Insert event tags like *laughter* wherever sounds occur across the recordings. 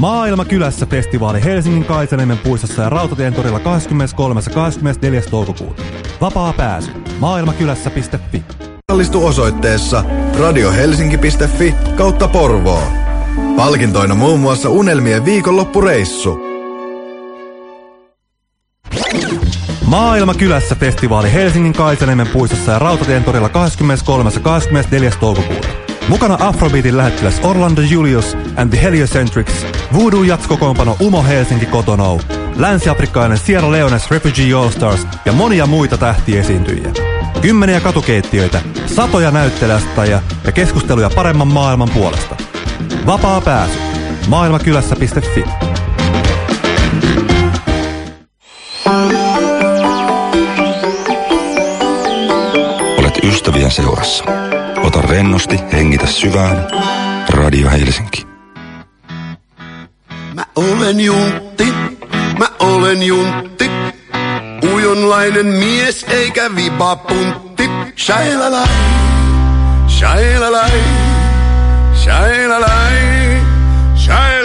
Maailma kylässä festivaali Helsingin Kaisaniemen puistossa ja Rautatien torilla 23. ja 24. toukokuuta. Vapaa pääsy. Maailmakylässä.fi. Osallistu osoitteessa radiohelsinki.fi kautta Porvoo. Palkintoina muun muassa Unelmien viikonloppureissu. Maailma kylässä festivaali Helsingin Kaisaniemen puistossa ja Rautatien torilla 23. ja 24. toukokuuta. Mukana Afrobeatin lähettiläs Orlando Julius and the Heliocentrics, Voodoo jatskokoonpano Umo Helsinki Kotonou, länsi-afrikkalainen Sierra Leones Refugee All Stars ja monia muita tähtiesiintyjiä. Kymmeniä katukeittiöitä, satoja näyttelijästä ja keskusteluja paremman maailman puolesta. Vapaa pääsy. Maailmakylässä.fi Olet ystävien seurassa. Ota rennosti, hengitä syvään. Radio Helsinki. Mä olen juntti, mä olen juntti. Ujonlainen mies eikä vipapuntti. Shailalai, shailalai, shailalai, shailalai.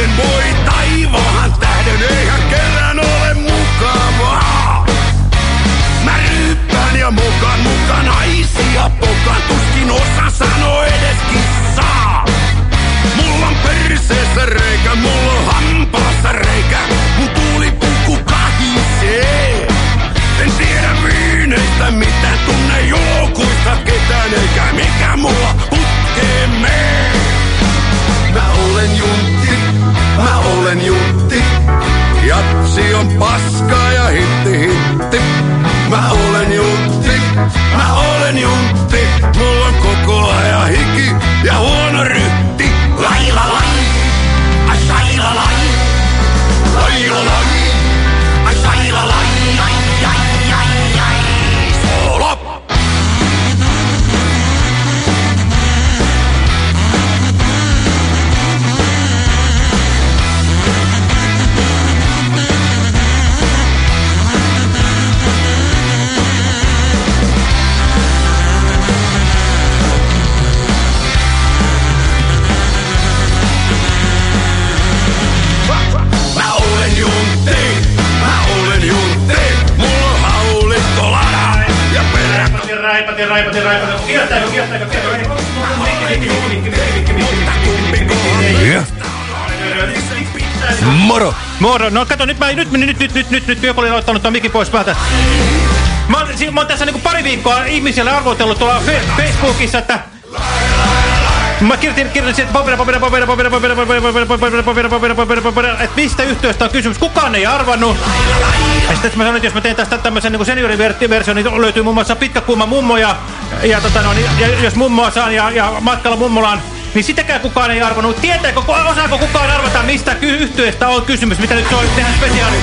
Golden Boy. Kato nyt mä, nyt, nyt, nyt, nyt, nyt, nyt, nyt, Työpoli on ottanut tuon mikin pois päältä. Mä, oon- mä oon tässä niinku pari viikkoa ihmisille arvotellut tuolla fe Facebookissa, että... Mä kirjoitin, kirjoitin että papera, papera, papera, papera, papera, papera, papera, papera, papera, papera, papera, papera, että mistä yhtiöstä on kysymys. Kukaan ei arvannut. Ja sitten mä sanoin, että jos mä teen tästä tämmöisen niin senioriversion, niin löytyy muun muassa pitkäkuuma mummo ja, ja, tota, no, niin, ja jos mummoa saan ja, ja matkalla mummolaan, niin sitäkään kukaan ei arvannut. Tietääkö, osaako kukaan arvata, mistä yhtiöstä on kysymys, mitä nyt on tehdään spesiaali?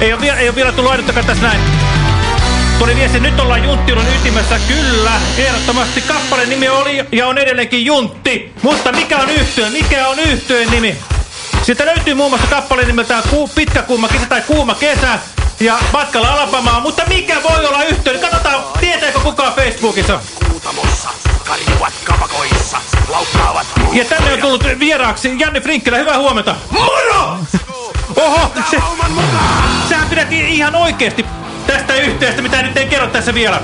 Ei ole, vielä, vielä tullut ainuttakaan tässä näin. Tuli viesti, nyt ollaan Junttilun ytimessä, kyllä. Ehdottomasti kappaleen nimi oli ja on edelleenkin Juntti. Mutta mikä on yhtyön? Mikä on yhtyön nimi? Sieltä löytyy muun muassa kappaleen nimeltään Pitkä kuuma kesä tai Kuuma kesä. Ja matkalla Alabamaa. Mutta mikä voi olla yhtyön? Katsotaan, tietääkö kukaan Facebookissa? Kuutamossa, karjuvat kapakoissa, laukkaavat. Ja tänne on tullut vieraaksi Janne Frinkkilä. Hyvää huomenta. Moro! Oho, se, sähän pidät ihan oikeesti tästä yhteydestä, mitä nyt ei kerro tässä vielä.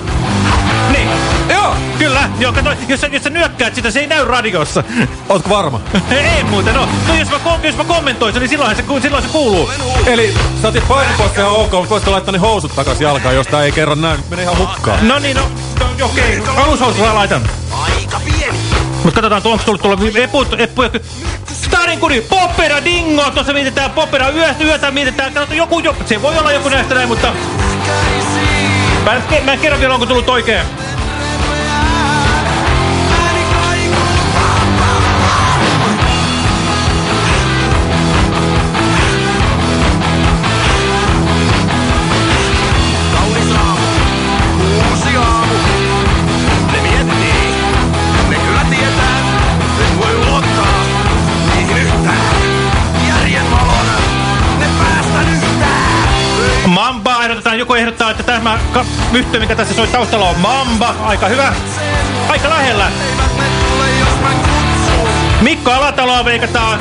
Niin. Joo, kyllä. Joo, kato, jos, sä, jos sä nyökkäät sitä, se ei näy radiossa. Ootko varma? *laughs* ei muuten, no. no jos, mä, jos mä kommentoin sen, niin silloin se, silloin se kuuluu. Eli sä otit painoposta ihan ok, mutta voisitko laittaa ne housut takas jalkaan, jos tää ei kerran näy. Menee ihan hukkaan. No niin, no, no okei. Okay. Alushousuja laitan. Aika pieni, Mutta katsotaan, onko tullut tuolla eput, eppu, Starinkuri, Popera Dingo, tuossa mietitään Popera yötä, yötä mietitään, katsotaan joku, joku, se voi olla joku näistä näin, mutta mä mä en kerro vielä, onko tullut oikein. Joku ehdottaa, että tämä yhtiö, mikä tässä soi taustalla on Mamba. Aika hyvä. Aika lähellä. Mikko Alataloa veikataan.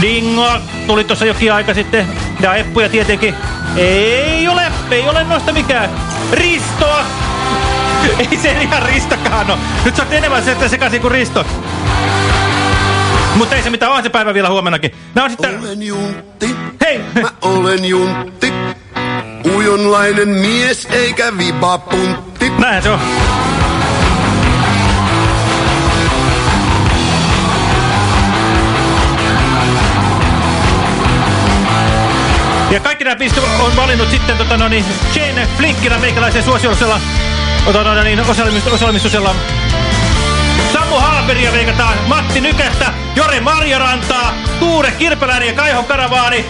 Dingo tuli tuossa jokin aika sitten. Ja Eppuja tietenkin. Ei ole, ei ole noista mikään. Ristoa. *laughs* Ei se ihan Ristokaan ole. Nyt sä oot enemmän se sekaisin kuin Risto. Mutta ei se mitään, on se päivä vielä huomennakin. Nää on sitten... Olen juntti, Hei! mä olen juntti. Ujonlainen mies eikä vibapuntti. Näinhän se on. Ja kaikki nämä biisit on valinnut sitten tota, no, niin, Jane Flinkkinä meikäläisen suosiollisella no, niin, osallistus, osallistusella. Sammu Haaberia veikataan, Matti Nykästä, Jore Marjarantaa, Tuure Kirpeläinen ja Kaiho Karavaani.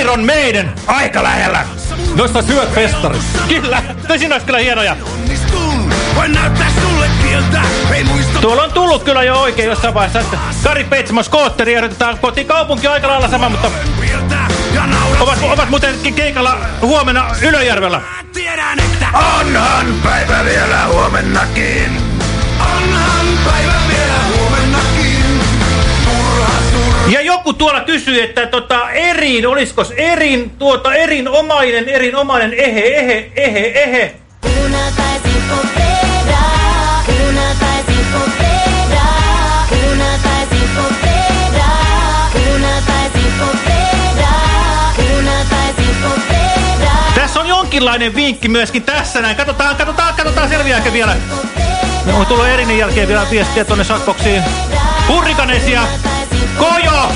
Iron Maiden, aika lähellä. Noista syöt festarit. Kyllä, siinä olisi kyllä hienoja. Tuolla on tullut kyllä jo oikein jossain vaiheessa, että Kari Peitsamo Skootteri ehdotetaan kotikaupunki aika lailla sama, mutta ovat, ovat muuten keikalla huomenna Ylöjärvellä. Tiedän, että onhan päivä vielä huomennakin. Onhan päivä vielä huomennakin. Turha surra. Ja joku tuolla kysyy, että tota, erin, olisiko erin, tuota, erinomainen, erinomainen, ehe, ehe, ehe, ehe. Una taisin popera, una taisin popera, jonkinlainen vinkki myöskin tässä näin. Katsotaan, katsotaan, katsotaan selviääkö vielä. Me on tullut erinin jälkeen vielä viestiä tuonne Sakboksiin. Hurrikanesia, Kojo!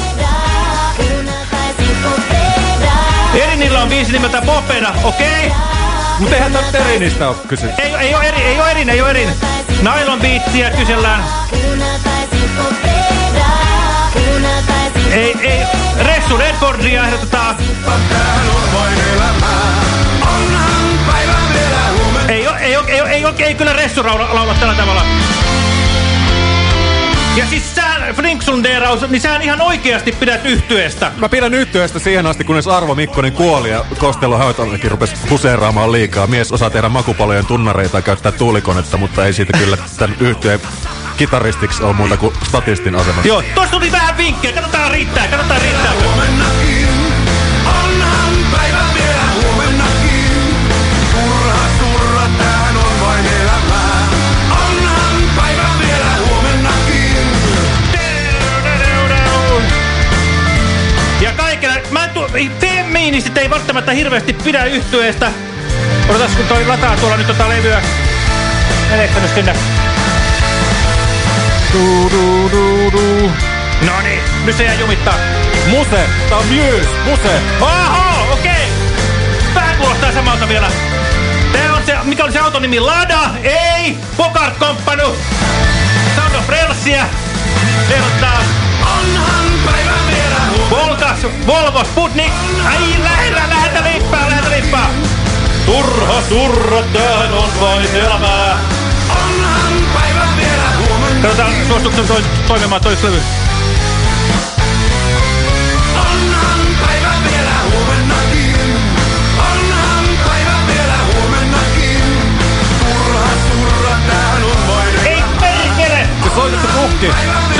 Erinillä on biisi nimeltä Popena, okei? Okay? Mutta eihän tää Terinistä oo kysy. Ei, ei ole eri, ei ole erin, ei ole erin. Nylon biittiä kysellään. Ei, ei kyllä Ressu laula, laula tällä tavalla. Ja siis sä, Flinksundeeraus, niin sä ihan oikeasti pidät yhtyeestä. Mä pidän yhtyöstä siihen asti, kunnes Arvo Mikkonen kuoli ja Kostello Hautallakin rupesi huseeraamaan liikaa. Mies osaa tehdä makupalojen tunnareita ja käyttää tuulikonetta, mutta ei siitä kyllä tämän yhtyeen kitaristiksi ole muuta kuin statistin asemassa. Joo, tossa tuli vähän vinkkejä. Katsotaan riittää, katsotaan riittää. Feministit ei välttämättä hirveästi pidä yhtyeestä. Odotas kun toi lataa tuolla nyt tota levyä. Meneekö nyt sinne? Du, du, du, du. No niin, nyt se jää jumittaa. Muse! Tää on Muse! Muse! Oho, okei. Okay. Vähän kuulostaa samalta vielä. Tää on se, mikä oli se auton nimi? Lada? Ei! Bogart Company! Sound of Railsia. Ehdottaa Onhan. Volkas, Volvo, Sputnik. Ai, lähellä, lähetä lippaa, lähetä lippaa. Turha surra, tähän on vain elämää. Onhan päivä vielä huomenna. Katsotaan, suostuksen toi, toimimaan toi yksi levy. Onhan päivä vielä huomennakin. Onhan päivä vielä huomennakin. Turha surra, tämähän on vain Ei perkele! Se soitettu puhki!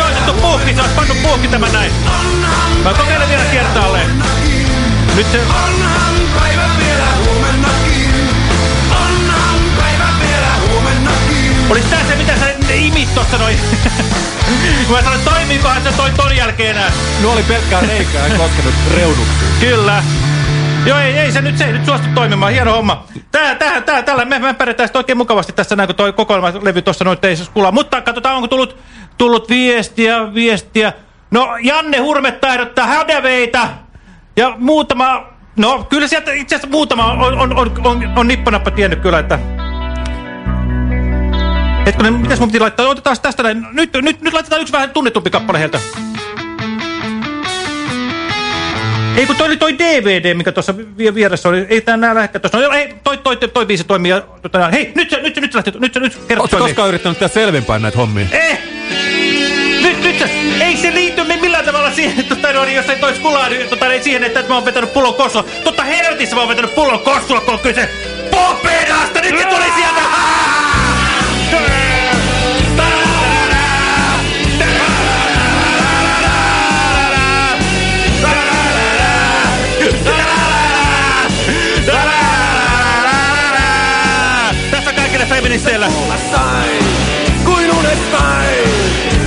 Otettu puhki, se olisi pannut puhki tämän näin. Mä kokeilen vielä kertaalleen. Nyt se... Onhan päivä vielä huomennakin. Onhan päivä vielä huomennakin. Olis tää se, mitä sä imit tossa noin. *laughs* Mä sanoin, toimiikohan se toi ton jälkeen enää. Nuo oli pelkkää reikää, en koskenut reunuksiin. Kyllä. Joo, ei, ei se nyt, se ei nyt suostu toimimaan. Hieno homma. Tää, tää, tää, tällä me, me pärjätään sit oikein mukavasti tässä näin, kun toi kokoelmalevy tuossa noin ei kuulaa. Mutta katsotaan, onko tullut, tullut viestiä, viestiä. No, Janne Hurmetta ehdottaa hädeveitä. Ja muutama, no kyllä sieltä itse asiassa muutama on, on, on, on, on nippanappa tiennyt kyllä, että... Hetkonen, mitäs mun piti laittaa? Otetaan tästä näin. Nyt, nyt, nyt laitetaan yksi vähän tunnetumpi kappale heiltä. Ei kun toi oli toi DVD, mikä tuossa vi vieressä oli. Ei tää nää lähdekään tuossa. No, ei, toi, toi, toi, toi biisi toimii. ja- Tota, hei, nyt se, nyt se, nyt se lähti. Nyt se, nyt se, kerro Oletko koskaan yrittänyt tehdä selvinpäin näitä hommia? Eh! Nyt, nyt se, ei se liity siihen, tota, no, niin, jos ei tois kulaa, niin, tota, ei siihen, että mä oon vetänyt pullon kossua. Totta helvetissä mä oon vetänyt pullon kossua, kun on kyse popedasta. Nyt se tuli sieltä. Tässä kaikille feministeillä. Kuin unestain.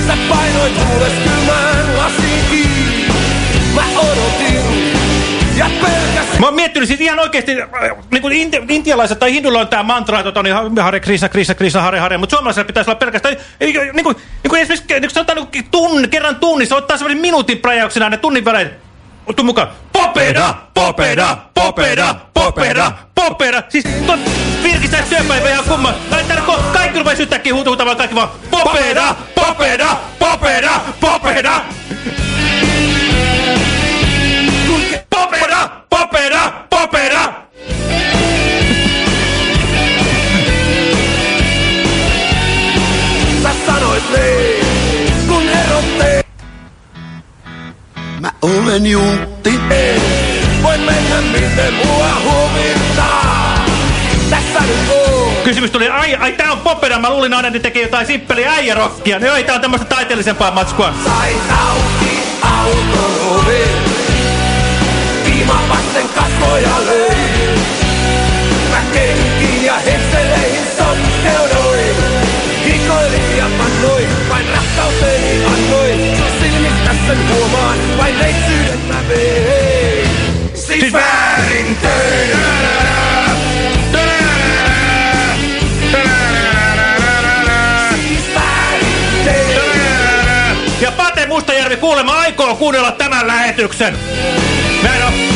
Sä painoit mulle Mä oon miettinyt siis ihan oikeesti, äh, niin kuin inti, intialaiset tai hinduilla on tää mantra, että niin Hare Krishna, Krishna, Krishna, Hare Hare, mutta suomalaisilla pitäisi olla pelkästään, niin kuin, niin kuin esimerkiksi niin kuin sanotaan niin tunn, kerran tunnissa, ottaa semmoinen minuutin präjäyksenä ne tunnin välein. Tuu mukaan. Popeda, popeda, popeda, popeda, popeda. Siis ton virkistää työpäivä ihan kumma. Laitetaanko kaikki rupeaa yhtäkkiä huuta- huutamaan kaikki vaan popeda, popeda, popeda, popeda. Popeda, Mä olen juntti. Ei voi mennä miten mua huvittaa. Tässä nyt on. Kysymys tuli, ai, ai tää on popeda, mä luulin aina, että ne tekee jotain simppeliä äijärokkia. No ei, tää on tämmöstä taiteellisempaa matskua. Sai auki auton ovi. Viima vasten kasvoja löi. Sen huomaan, vain neitsyyden mä vein. Siis väärin tein. Siis. Ja Pate Mustajärvi kuulemma aikoo kuunnella tämän lähetyksen. Näin on.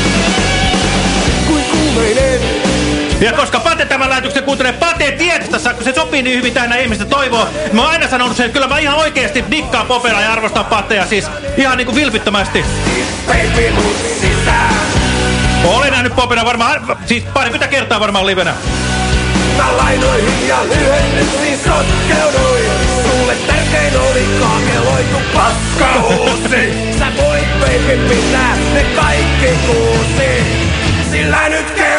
Ja koska Pate tämän lähetyksen kuuntelee Pate Tietstassa, kun se sopii niin hyvin tähän ihmistä toivoo. Mä oon aina sanonut sen, että kyllä mä ihan oikeesti dikkaan Popera ja arvostan Patea siis ihan niinku vilpittömästi. Olen nähnyt Popera varmaan, siis parikymmentä kertaa varmaan livenä. Mä lainoihin ja lyhennyksiin sotkeuduin. Sulle tärkein oli kaakeloitu paskausi. Sä voit baby pitää ne kaikki kuusi. Sillä nyt kellot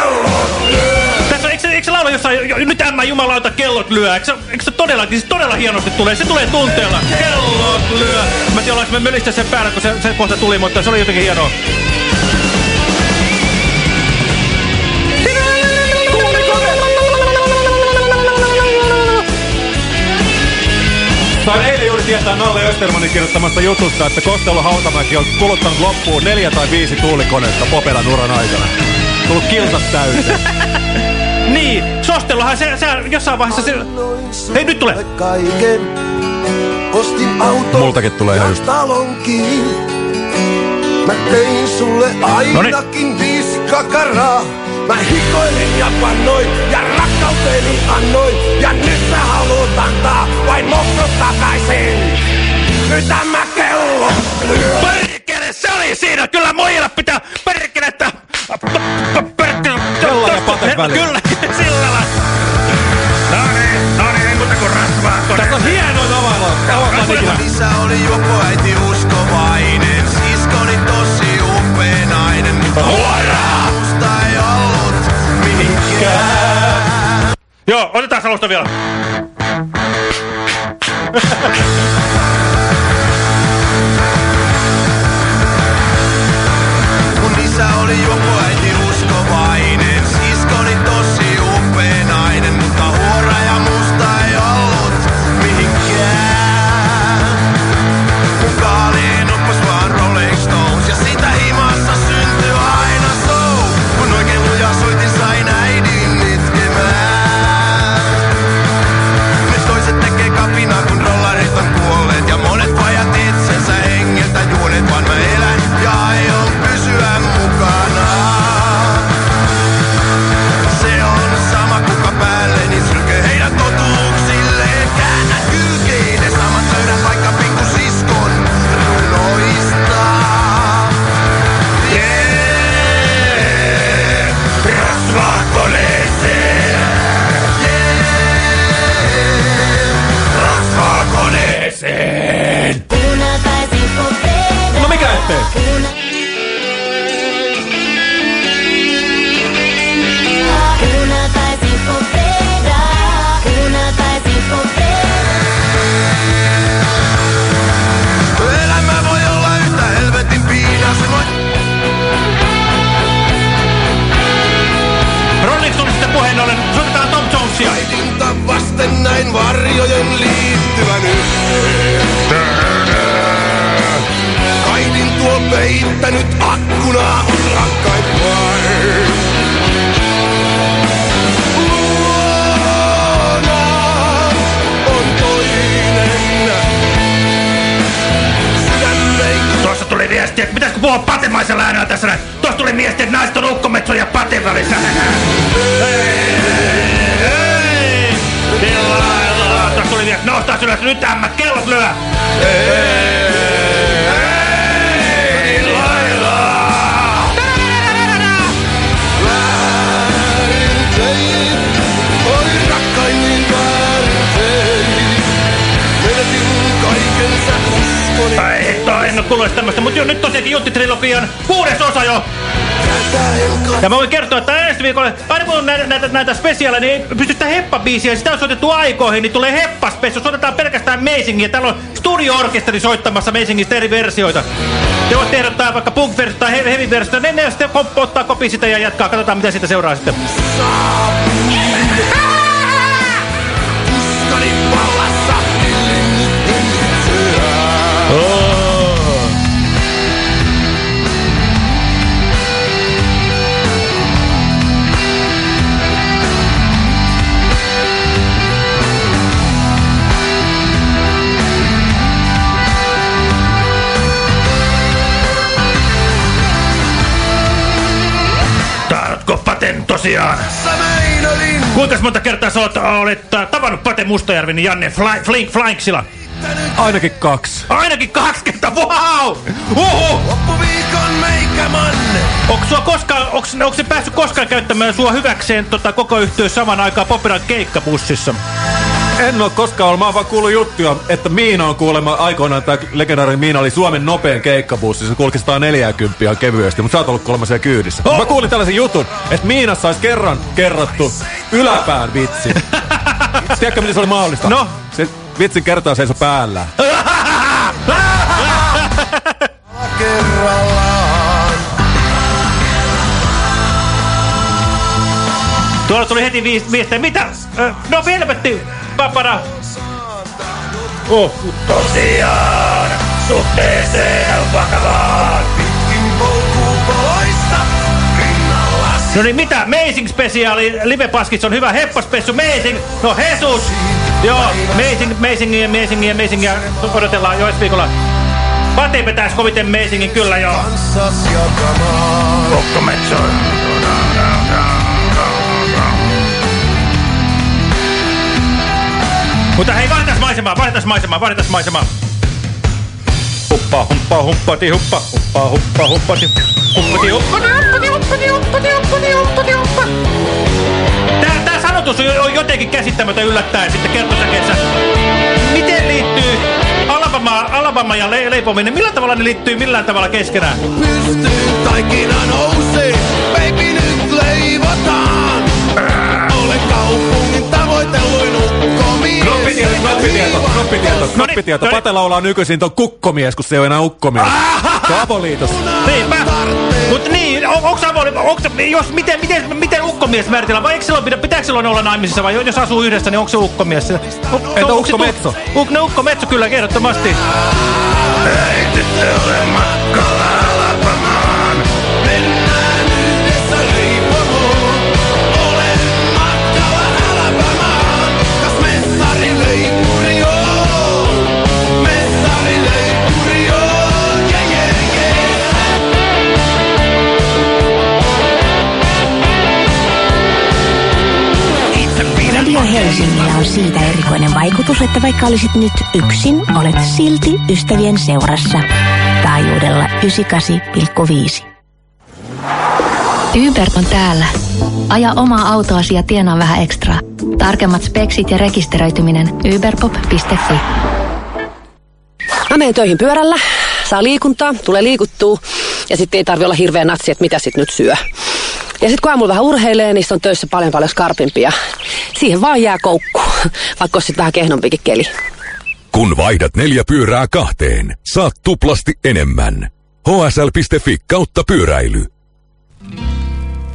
jossain, jo- nyt ämmä jumalauta kellot lyö, eikö se, eikö se todellakin, siis todella hienosti tulee, se tulee tunteella, kellot lyö. Mä en tiedä, ollaanko me mölistä sen päällä, kun se, se kohta tuli, mutta se oli jotenkin hienoa. Sain eilen juuri tietää Nalle Östermanin kirjoittamasta jutusta, että Kostello Hautamäki on kuluttanut loppuun neljä tai viisi tuulikonetta Popelan uran aikana. Tullut kilsat täyteen. *laughs* Niin, Sostellahan se, se jossain vaiheessa se... Hei, nyt tulee. Kaiken. Ostin auton Multakin tulee ihan just. talonkin. Mä tein sulle Noniin. ainakin viisi kakaraa. Mä hikoilin ja pannoin ja rakkauteni annoin. Ja nyt sä haluut antaa vain moksut takaisin. Nyt mä kello lyö. Perkele, se oli siinä! Kyllä mojilla pitää perkele, että... Perkele... Kyllä, ikinä. Isä oli joko äiti uskovainen, siskoni tosi upea nainen, huoraa musta ei ollut mihinkään. Joo, otetaan alusta vielä. Mun isä oli joko äiti Ja mä voin kertoa, että ensi viikolla, aina kun on näitä, näitä, näitä spesiaaleja, niin ei pysty sitä heppabiisiä, sitä on soitettu aikoihin, niin tulee heppaspessu, soitetaan pelkästään Amazingia. Täällä on studio-orkesteri soittamassa Amazingista eri versioita. Te voitte ehdottaa vaikka punk tai he- heavy versiota, ne, ne sitten ottaa kopi sitä ja jatkaa, katsotaan mitä siitä seuraa sitten. Tuskani Paten tosiaan? Kuinka monta kertaa sä olet, olet äh, tavannut Pate Mustajärven ja Janne Fly, Flink Flanksilla? Ainakin kaksi. Ainakin kaksi kertaa, wow! Uhu! loppuviikon meikämanne. Onko sua koskaan, onks, onks se päässyt koskaan käyttämään sua hyväkseen tota, koko yhtiö saman aikaan Popiran keikkabussissa? En oo koskaan ollut, mä oon vaan kuullut juttuja, että Miina on kuulemma aikoinaan, tää legendaarinen Miina oli Suomen nopein keikkabussi, se kulki 140 ihan kevyesti, mutta sä oot ollut kuulemma siellä kyydissä. Oh! Mä kuulin tällaisen jutun, että Miinassa olisi kerran kerrottu yläpään vitsi. *laughs* Tiedätkö, miten se oli mahdollista? No? Se vitsin kertaa seiso päällä. Kerrallaan. Tuolla tuli heti viestejä. Mitä? No velvetti, papara. Oh, tosiaan, suhteeseen vakavaan. Pitkin polkupoloista No niin mitä? Amazing Speciali, Live-paskits on hyvä. Heppaspessu, Amazing. No Jesus. Joo, Amazing, Amazing, Amazing, Amazing. Ja odotellaan jo ensi viikolla. Pate vetäis koviten Amazingin, kyllä joo. kanssas Mutta hei, vaihdetaan maisemaa, vaihdetaan maisemaa, vaihdetaan maisemaa. Huppa, humppa, humppati, huppa, huppa, huppa, humpati, humpati, huppati, huppati, huppati, huppati, huppati, huppati, huppa. Tää, tää sanotus on jo- on jotenkin käsittämätön yllättäen sitten kertosäkeessä. Miten liittyy Alabama, Alabama ja le leipominen, millä tavalla ne liittyy millään tavalla keskenään? Pystyyn taikina nousee, baby nyt leivotaan. Olen kaupungin. Knoppitieto, knoppitieto, knoppitieto, No niin, knoppitieto. no niin. Pate laulaa nykyisin ton kukkomies, kun se ei ole enää ukkomies. Se on avoliitos. Niinpä. Mutta niin, on, onks avoli, onks, jos, miten, miten, miten ukkomies määritellään, vai eikö silloin, pidä, pitääkö silloin olla naimisissa, vai jos asuu yhdessä, niin onko se ukkomies? Se- U, Entä ukkometso? Uk, no ukkometso kyllä, ehdottomasti. Ei tyttö ole matkalla on siitä erikoinen vaikutus, että vaikka olisit nyt yksin, olet silti ystävien seurassa. Taajuudella 98,5. Uber on täällä. Aja omaa autoasi ja tienaa vähän ekstra. Tarkemmat speksit ja rekisteröityminen uberpop.fi. Mä menen töihin pyörällä, saa liikuntaa, tulee liikuttua ja sitten ei tarvi olla hirveän natsi, että mitä sit nyt syö. Ja sitten kun aamulla vähän urheilee, niin on töissä paljon paljon skarpimpia. Siihen vaan jää koukku, *laughs* vaikka olisi vähän kehnompikin keli. Kun vaihdat neljä pyörää kahteen, saat tuplasti enemmän. hsl.fi kautta pyöräily.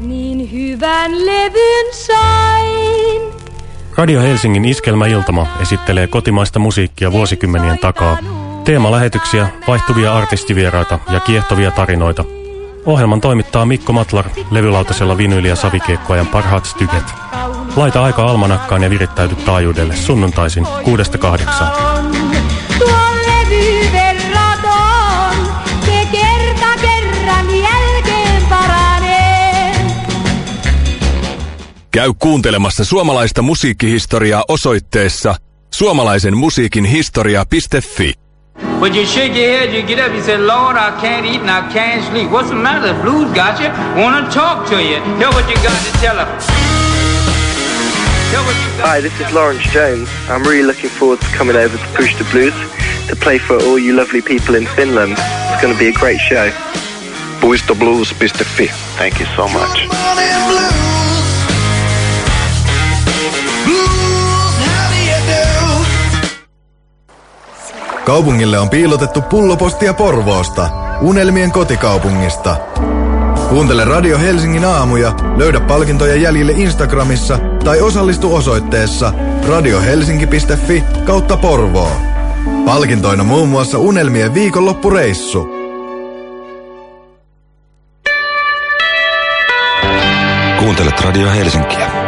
Niin hyvän levyn sain, Radio Helsingin Iskelmäiltama esittelee kotimaista musiikkia vuosikymmenien takaa. Teemalähetyksiä, vaihtuvia artistivieraita ja kiehtovia tarinoita. Ohjelman toimittaa Mikko Matlar levylautasella vinyli- ja savikiekkoajan parhaat styket. Laita aika almanakkaan ja virittäyty taajuudelle sunnuntaisin 6-8. Tuo levy verraton, se kerta kerran jälkeen paranee. Käy kuuntelemassa suomalaista musiikkihistoriaa osoitteessa suomalaisen musiikin historia.fi. When you shake your head, you get up, you say, Lord, I can't eat and I can't sleep. What's the matter? The blues got you. Wanna talk to you. Hear what you got to tell them. Hi, this is Lawrence Jones. I'm really looking forward to coming over to Push the Blues to play for all you lovely people in Finland. It's going to be a great show. Puistoblues.fi. Thank you so much. Kaupungille on piilotettu pullopostia Porvoosta, unelmien kotikaupungista. Kuuntele Radio Helsingin aamuja, löydä palkintoja jäljille Instagramissa tai osallistu osoitteessa radiohelsinki.fi kautta Porvoo. Palkintoina muun muassa unelmien viikonloppureissu. Kuuntelet Radio Helsinkiä.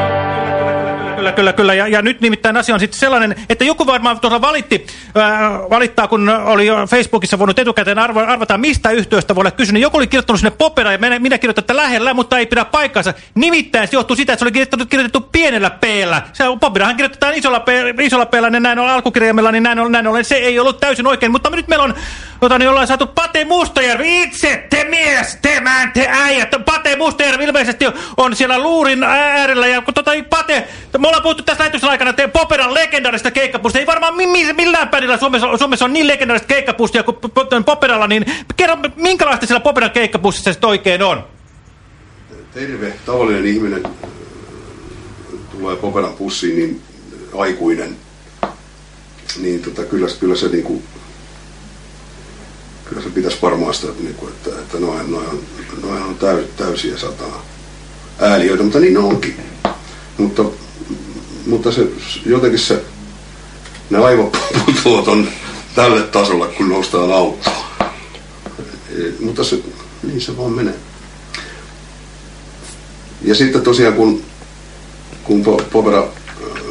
Kyllä, kyllä, kyllä. Ja, ja nyt nimittäin asia on sitten sellainen, että joku varmaan tuolla valitti, ää, valittaa, kun oli Facebookissa voinut etukäteen arvo, arvata, mistä yhtiöstä voi olla kysynyt. Joku oli kirjoittanut sinne popera ja minä, minä kirjoitan, että lähellä, mutta ei pidä paikkaansa. Nimittäin se johtuu siitä, että se oli kirjoitettu, kirjoitettu pienellä p-llä. Se poperahan kirjoitetaan isolla, p, isolla p-llä, niin näin on alkukirjaimella, niin näin, on, näin ollen se ei ollut täysin oikein. Mutta nyt meillä on, jota, niin ollaan saatu Pate Mustajärvi. Itse te mies, te mään, te äijät. Pate Mustajärvi ilmeisesti on siellä luurin äärellä. Ja kun tota, Pate, me ollaan puhuttu tässä lähetyksen aikana teidän Poperan legendaarista keikkapusta. Ei varmaan mi mi millään pädillä Suomessa, Suomessa on niin legendaarista keikkapustia kuin P- Poperalla, niin kerro, minkälaista siellä Poperan keikkapussissa sitten oikein on? Terve, tavallinen ihminen äh, tulee Poperan pussiin, niin aikuinen, niin tota, kyllä, kyllä se niinku, kyllä se pitäisi varmaan sitä, että, niinku, että, että noin, noin on, noin on täys, täysiä satana ääliöitä, mutta niin onkin. Mutta, mutta se, jotenkin se, ne aivoputulot on tälle tasolle, kun noustaan autoon. E, Mutta se, niin se vaan menee. Ja sitten tosiaan kun, kun po- popera, äh,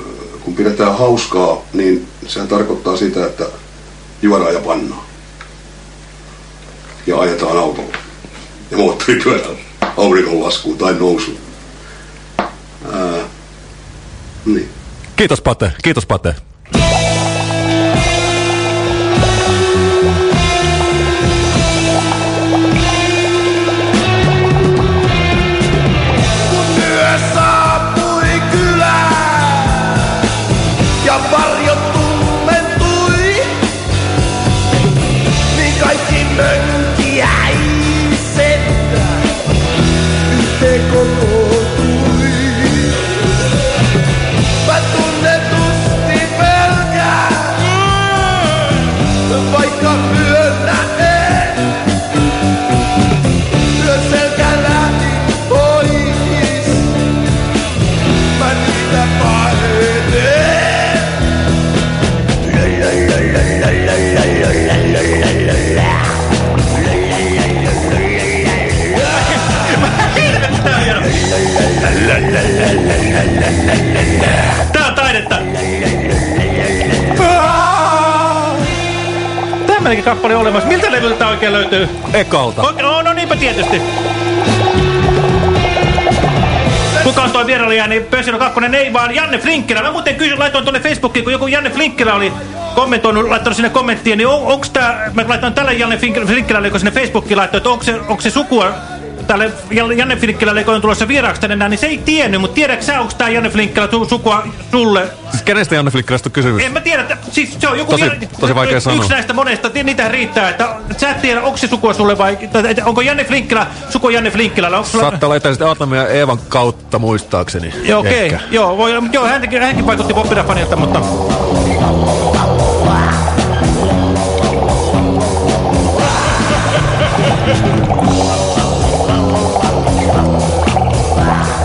kun pidetään hauskaa, niin sehän tarkoittaa sitä, että juodaan ja pannaan. Ja ajetaan autolla. Ja moottoripyörällä auringonlaskuun tai nousuun. Ää, niin. Kiitos Pate, kiitos Pate. Tämmöinenkin kappale olemassa. Miltä levyltä tää oikein löytyy? Ekalta. Oike- no, no niinpä tietysti. Kuka on toi niin Pössino 2, ei vaan Janne Flinkkilä. Mä muuten kysyin, laitoin tuonne Facebookiin, kun joku Janne Flinkkilä oli kommentoinut, laittanut sinne kommenttia, niin on, onks tää, mä laitoin tälle Janne Flinkkilälle, joka sinne Facebookiin laittoi, että onko se, onko se sukua tälle Janne Flinkkilälle, joka on tulossa vieraaksi tänne näin, niin se ei tiennyt, mutta tiedätkö sä, onko tää Janne Flinkkilä su sukua sulle? Siis kenestä Janne Flinkkilästä on kysymys? En mä tiedä, siis se on joku Tosi- Janne- tosi vaikea yksi sanoa. Yksi näistä monesta, ti- niitä riittää, että sä et tiedä, onko se sukua sulle vai, onko Janne Flinkkilä sukua Janne Flinkkilällä? Onko sulla... Saattaa olla etäisesti Aatami ja Eevan kautta muistaakseni. Joo, okei. Ehkä. Joo, voi, joo hänkin, hänkin vaikutti poppirafanilta, mutta...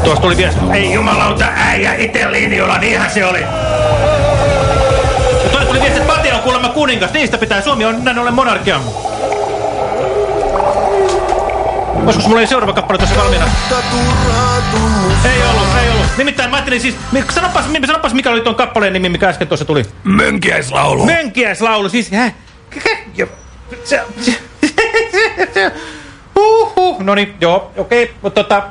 Tuossa tuli viesti. Ei jumalauta, äijä itse linjoilla, niinhän se oli. Tuli viesti, että Pate on kuulemma kuningas. Niistä pitää. Suomi on näin ollen monarkia. Olisiko mulla ei seuraava kappale tuossa valmiina? Ei ollut, ei ollut. Nimittäin mä ajattelin siis, sanopas, sanopas mikä oli tuon kappaleen nimi, mikä äsken tuossa tuli. Mönkiäislaulu. Mönkiäislaulu, siis hä? Se, se, se, Huhhuh. No niin, joo, okei, mutta tota,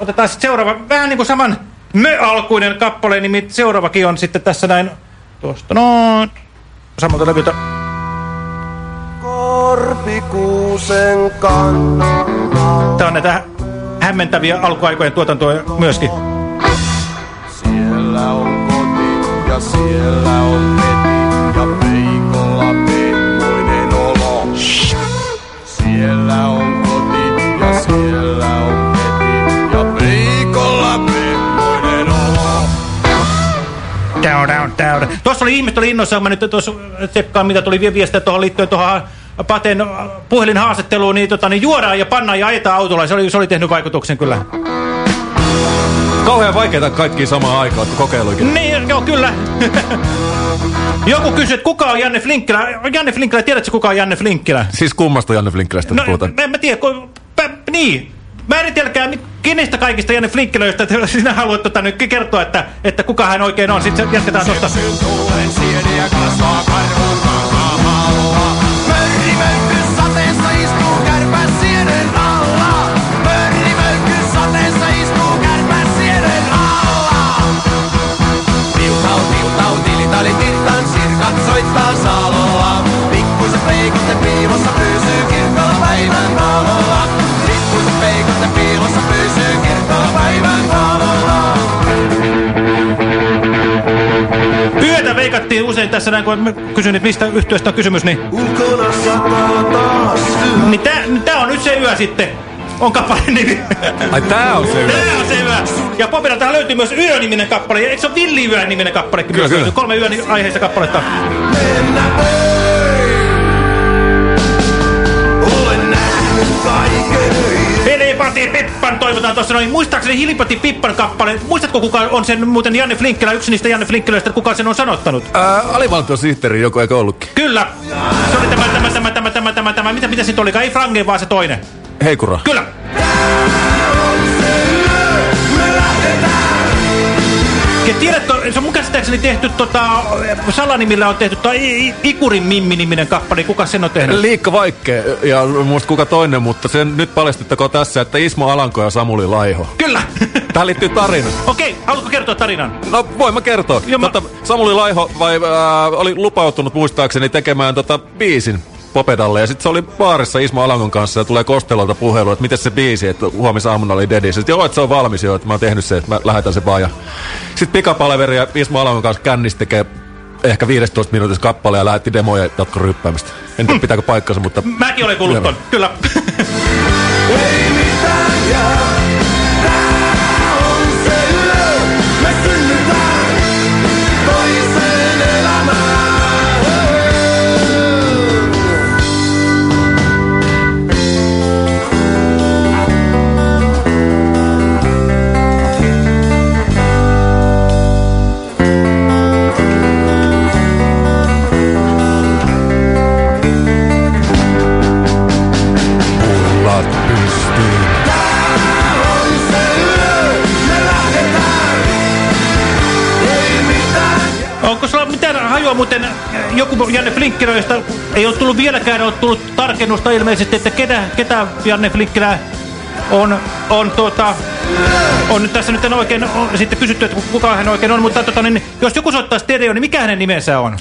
otetaan sitten seuraava, vähän niin kuin saman mö-alkuinen kappale, nimi seuraavakin on sitten tässä näin, tuosta noin, samalta levyltä. Korpikuusen kannalla. Tää on näitä hämmentäviä alkuaikojen tuotantoja myöskin. Siellä on koti ja siellä on veti ja peikolla pehmoinen olo. Siellä on koti ja siellä Down, down, down. Tuossa oli ihmiset oli innoissaan, mä nyt tuossa tsekkaan, mitä tuli vie- viestejä tuohon liittyen tuohon Paten puhelinhaastatteluun, niin, tota, niin juodaan ja pannaan ja ajetaan autolla. Se oli, se oli tehnyt vaikutuksen kyllä. Kauhean vaikeita kaikki samaan aikaan, kun kokeiluikin. Niin, joo, kyllä. *laughs* Joku kysyy, että kuka on Janne Flinkkilä? Janne Flinkkilä, tiedätkö kuka on Janne Flinkkilä? Siis kummasta Janne Flinkkilästä No, puhutaan? en mä tiedä, kun, pä, niin. Määritelkää, kenestä kaikista Janne Flinkkilöistä että *laughs* sinä haluat tota, nyt kertoa, että, että kuka hän oikein on. Sitten jatketaan tuosta. Kasvaa karhun tässä näin, kun mä kysyin, että mistä yhtiöstä on kysymys, niin... Ulkona sataa taas yhä. Niin tää, tää on nyt se yö sitten. On kappaleen nimi. Ai tää on se yö. Tää on se yö. Ja Popilta löytyy myös Yö-niminen kappale. Ja eikö se ole Villi Yö-niminen kappale? Kyllä, Myös kyllä. Kolme yön aiheista kappaletta. Olen Hilipati Pippan toivotaan tuossa noin. Muistaakseni Hilipati Pippan kappale. Muistatko kuka on sen muuten Janne Flinkkilä, yksi niistä Janne Flinkkilöistä, kuka sen on sanottanut? Ää, alivaltiosihteeri joku eikö ollutkin? Kyllä. Se oli tämä, tämä, tämä, tämä, tämä, tämä, tämä. Mitä, mitä nyt olikaan? Ei Frange, vaan se toinen. Heikura. Kyllä. Ja tiedätkö, se on mun käsittääkseni tehty, tota, salanimillä on tehty toi I- I- Ikurin Mimmi-niminen kappale. Kuka sen on tehnyt? Liikka Vaikke ja muista kuka toinen, mutta sen nyt paljastettakoon tässä, että Ismo Alanko ja Samuli Laiho. Kyllä. Tähän liittyy tarina. *laughs* Okei, haluatko kertoa tarinan? No voin mä kertoa. Mä- Tota, Samuli Laiho vai, äh, oli lupautunut muistaakseni tekemään tota biisin Popedalle. Ja sitten se oli baarissa Ismo Alankon kanssa ja tulee Kostelolta puhelu, että miten se biisi, että huomisaamuna oli dedi. Sitten joo, että se on valmis jo, että mä oon tehnyt se, että mä lähetän se vaan. Ja sitten pikapalveri ja Ismo Alankon kanssa kännissä tekee ehkä 15 minuutissa kappale ja lähetti demoja jatko ryppäämistä. En tiedä pitääkö paikkansa, mutta... Mäkin olen kuullut ton. Kyllä. *laughs* Ei mitään jää. Vieläkään, ole tullut tarkennusta. Ilmeisesti, että ketä, ketä Janne Flinkkilä on, on, tuota, on tässä nyt oikein on, sitten kysytty, että kuka hän oikein on, mutta tota, niin, jos joku soittaa stereo, niin mikä hänen nimensä on?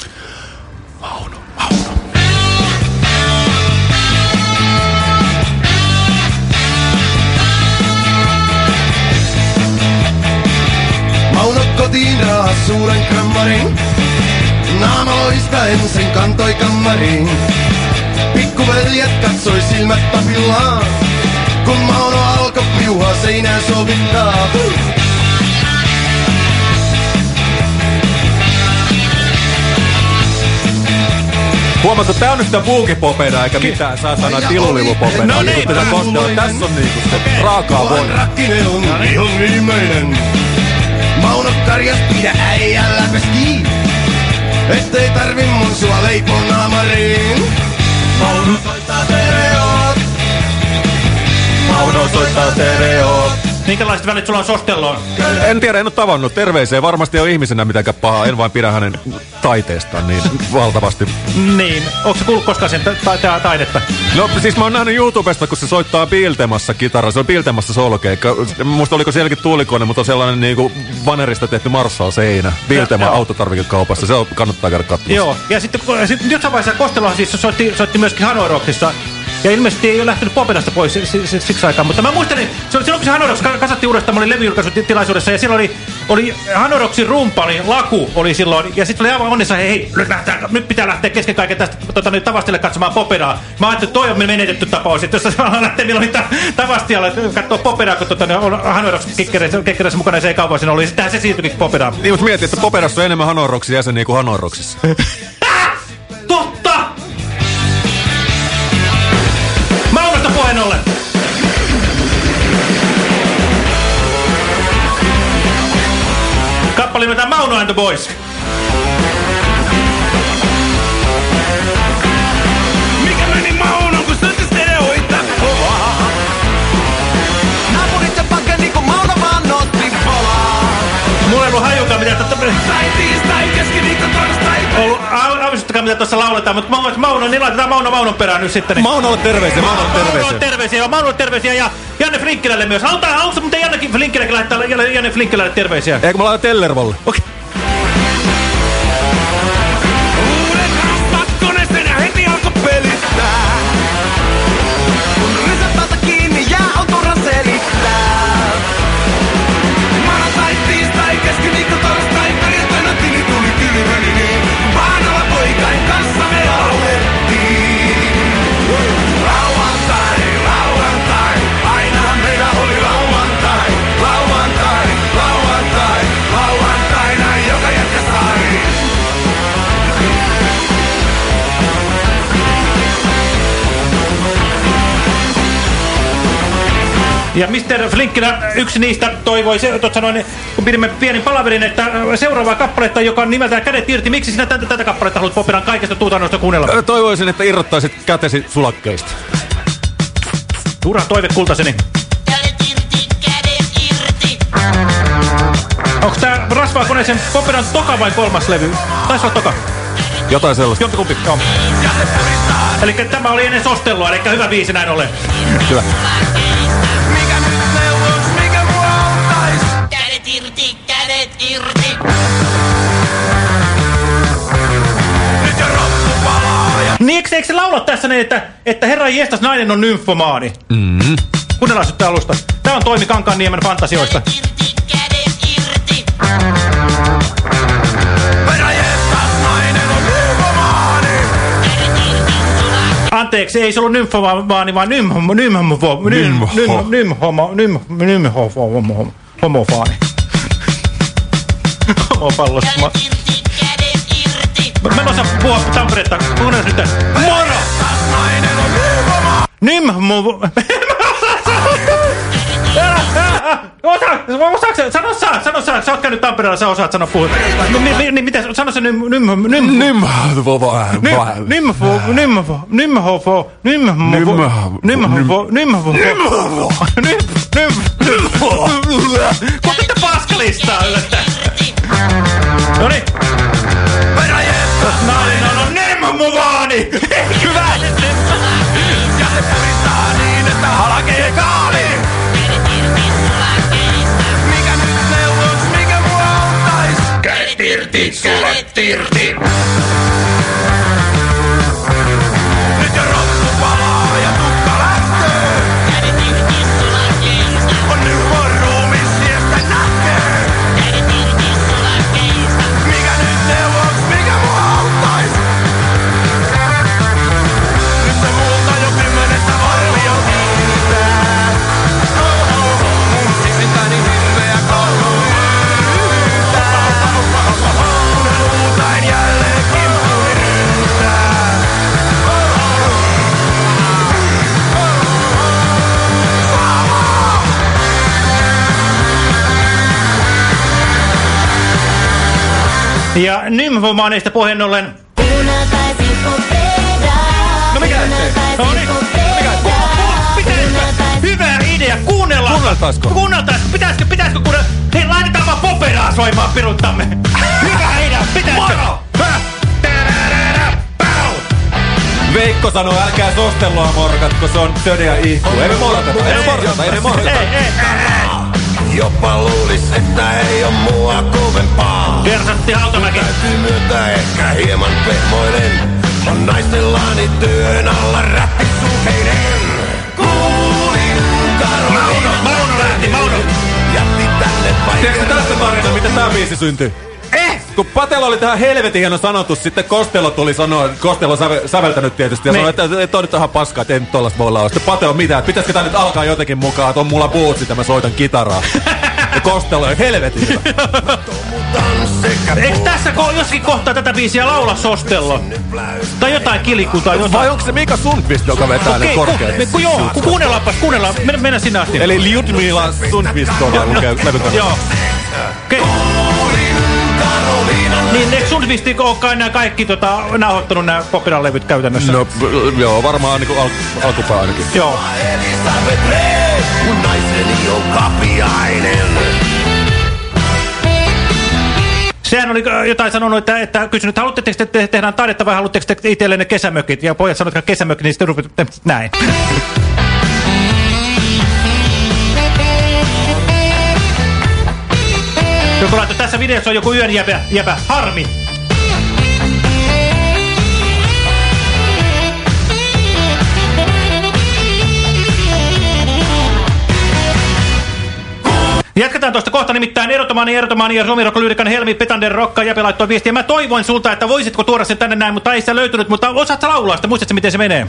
Mauno kotiin raas suuren kammarin. Naamaloistaen sen kantoi kammariin. Pikkuveljet katsoi silmät papillaan. Kun Mauno alkoi piuhaa seinään sovittaa. Huomaatko, tää on nyt sitä buukipopedaa eikä mitään saatana tilulilupopedaa. No No niin. niin, pitää kostella. Tässä on niinku se raakaa voimaa. Rakkinen on ihan viimeinen. Mauno karjas pidä äijän läpäs kiinni. Ettei tarvi mun sua leipon naamariin. Mauno soittaa stereoot. Mauno soittaa stereoot. Minkälaiset välit sulla on Sostelloon? En tiedä, en ole tavannut. Terveisiä. Varmasti on ihmisenä mitenkään paha. En vain pidä hänen taiteestaan niin valtavasti. Niin. Onko se kuullut koskaan sen ta- ta- taidetta? No siis mä oon nähnyt YouTubesta, kun se soittaa Biltemassa kitaraa. Se on Biltemassa solokeikka. Muista oliko sielläkin tuulikone, mutta on sellainen niinku vanerista tehty Marshall seinä. Biltema Joo. autotarvikekaupassa. Se on, kannattaa käydä katsomassa. Joo. Ja sitten sit jossain vaiheessa Kostelohan siis soitti, soitti myöskin Hanoiroksissa. Ja ilmeisesti ei ole lähtenyt Popedasta pois si- si- si- siksi aikaa. Mutta mä muistelin, se oli silloin kun se Hanoiroks ka- kasatti uudestaan, mä olin levyjulkaisutilaisuudessa ja silloin oli, oli Hanoiroksin rumpali, Laku oli silloin. Ja sitten oli aivan onnissa, hei, hei nyt, lähtee, nyt pitää lähteä kesken kaiken tästä tota, nyt Tavastille katsomaan Popedaa. Mä ajattelin, että toi on menetetty tapaus, että jos se lähtee milloin ta Tavastialle katsoa Popedaa, kun tota, Hanoiroks kikkereissä mukana, se ei kauan siinä oli. Sittenhän se siirtyikin Popedaan. Niin, mutta mietin, että Popedassa on enemmän Hanoroksin jäseniä kuin Hanoroksissa. *laughs* Mauno and the Boys. Mikä meni Maunon, kun syötti stereoita kovaa? Naapurit se pakeni, kun Mauno vaan otti palaa. Mulla ei ollut hajukaan mitä totta... Tai tiistai, keskiviikko, torstai. Ollut aavistuttakaan mitä tuossa lauletaan, mutta voin Mauno, niin laitetaan Mauno Maunon perään nyt sitten. Niin. Maunolle terveisiä, Maunolle terveisiä. Maunolle terveisiä, ja Maunolle terveisiä ja Janne Flinkkilälle myös. Halutaan, onko muuten Janne Flinkkilälle laittaa Janne Flinkkilälle terveisiä? Eikö mä laitan Tellervolle? Okei. Uudet Ja Mr. Flinkkilä yksi niistä toivoi, se, tuossa noin, kun pidimme pienin palaverin, että äh, seuraavaa kappaletta, joka on nimeltään Kädet irti. Miksi sinä tätä, tätä kappaletta haluat Popedan kaikesta tuutannosta kuunnella? Toivoisin, että irrottaisit kätesi sulakkeista. Turha toive kultaseni. Onko tää Rasvaa koneeseen Popedan toka vai kolmas levy? Taisi olla toka. Jotain sellaista. Jompikumpi, joo. Eli tämä oli ennen Sostelloa, eli hyvä biisi näin ollen. Hyvä. Niin eikö, eikö se laula tässä niin, että, että herra jestas nainen on nymfomaani? Mm. Kuunnellaan sitten alusta. Tää on Toimi Kankaanniemen fantasioista. Anteeksi, ei se ollut nymfomaani, vaan nymhomo, nymhomo, Nymho. nymhomo, nymhomo, nymhomo, nymhomo, homofaani. Homopallosta. Mä, mä en osaa puhua Tampereetta. Kuunnellaan nyt. Moro! Nymfomaani. Nymhomo... *laughs* Osa, osaatko, sano sä, sano sä, sä oot käynyt Tampereella, sä osaat sanoa puhua. Niin, miten, sano se nym, nym, nym, nym, Nymho. Nymfo, nymfo, nymhofo, nymhofo, nymhofo, nymhofo, nymhofo, Kun mitä Noniin. Perä jestas, Nainen on nymhovaani! Hyvä! ja se puristaa niin, että halkee kaali. Mikä nyt neuvos, mikä mua auttais? Kädet irti, sulat irti. Ja nymfomaneista puheen ollen... No mikä se? No niin. Mikä? Pitäisikö? Hyvä idea. Kuunnellaan. Kuunneltaisko? Kuunneltaisko? Pitäisikö? Pitäisikö kuunnella? Hei, laitetaanpa poperaa soimaan piruttamme. Hyvä idea. Pitäisikö? Häh? Veikko sanoo, älkää sostelua morkat, kun se on söde ja ihku. Ei me morkata, ei me morkata, ei me morkata. Jopa luulis, että ei oo mua kovempaa. Versatti Hautamäki. Täytyy myöntää ehkä hieman pehmoinen. On naistellani työn alla räppisuheinen. Kuulin Karoliina. Mauno lähti, Mauno. Jätti tänne Tiedätkö vaikka tästä tarina, miten tää biisi syntyi? Eh! Kun Patella oli tähän helvetin hieno sanotus, sitten Kostelo tuli sanoa, Kostelo on säve, säveltänyt tietysti, ja Niin. sanoi, että, että on nyt ihan paskaa, että ei nyt tollasta voi laulaa. Sitten Pate on mitä, että pitäisikö tää nyt alkaa jotenkin mukaan, että on mulla bootsit ja mä soitan kitaraa. *laughs* ja Kostelo on helvetin hyvä. *laughs* Eikö tässä ko joskin kohtaa tätä biisiä laula Sostello? Tai jotain kilikku tai jotain. Vai onko se Mika Sundqvist, joka vetää ne Okei, korkeat? ku, ku, joo, ku, kuunnellaanpas, kuunnellaan. Mennä, mennä sinne asti. Eli Ljudmila Sundqvist on lukee levykanava. Joo. Okei. Niin, eikö sun visti ole kai nämä kaikki tota, nauhoittanut nämä Popinan levyt käytännössä? No, joo, varmaan niinku al alkupää ainakin. Joo. Mun naiseni on kapiainen. Sehän oli äh, jotain sanonut, että, että kysynyt, että haluatteko te te tehdään taidetta vai haluatteko te itsellenne kesämökit? Ja pojat sanoivat, että kesämökit, niin sitten rupit näin. Joku laittoi, tässä videossa on joku yön jäbä, jäbä. harmi. Jatketaan tuosta kohta nimittäin Erotomani, Erotomani ja Suomirokkolyyrikan Helmi Petander Rokka Jäpe laittoi viestiä. Mä toivoin sulta, että voisitko tuoda sen tänne näin, mutta ei sitä löytynyt. Mutta osaat sä laulaa sitä? Muistatko miten se menee?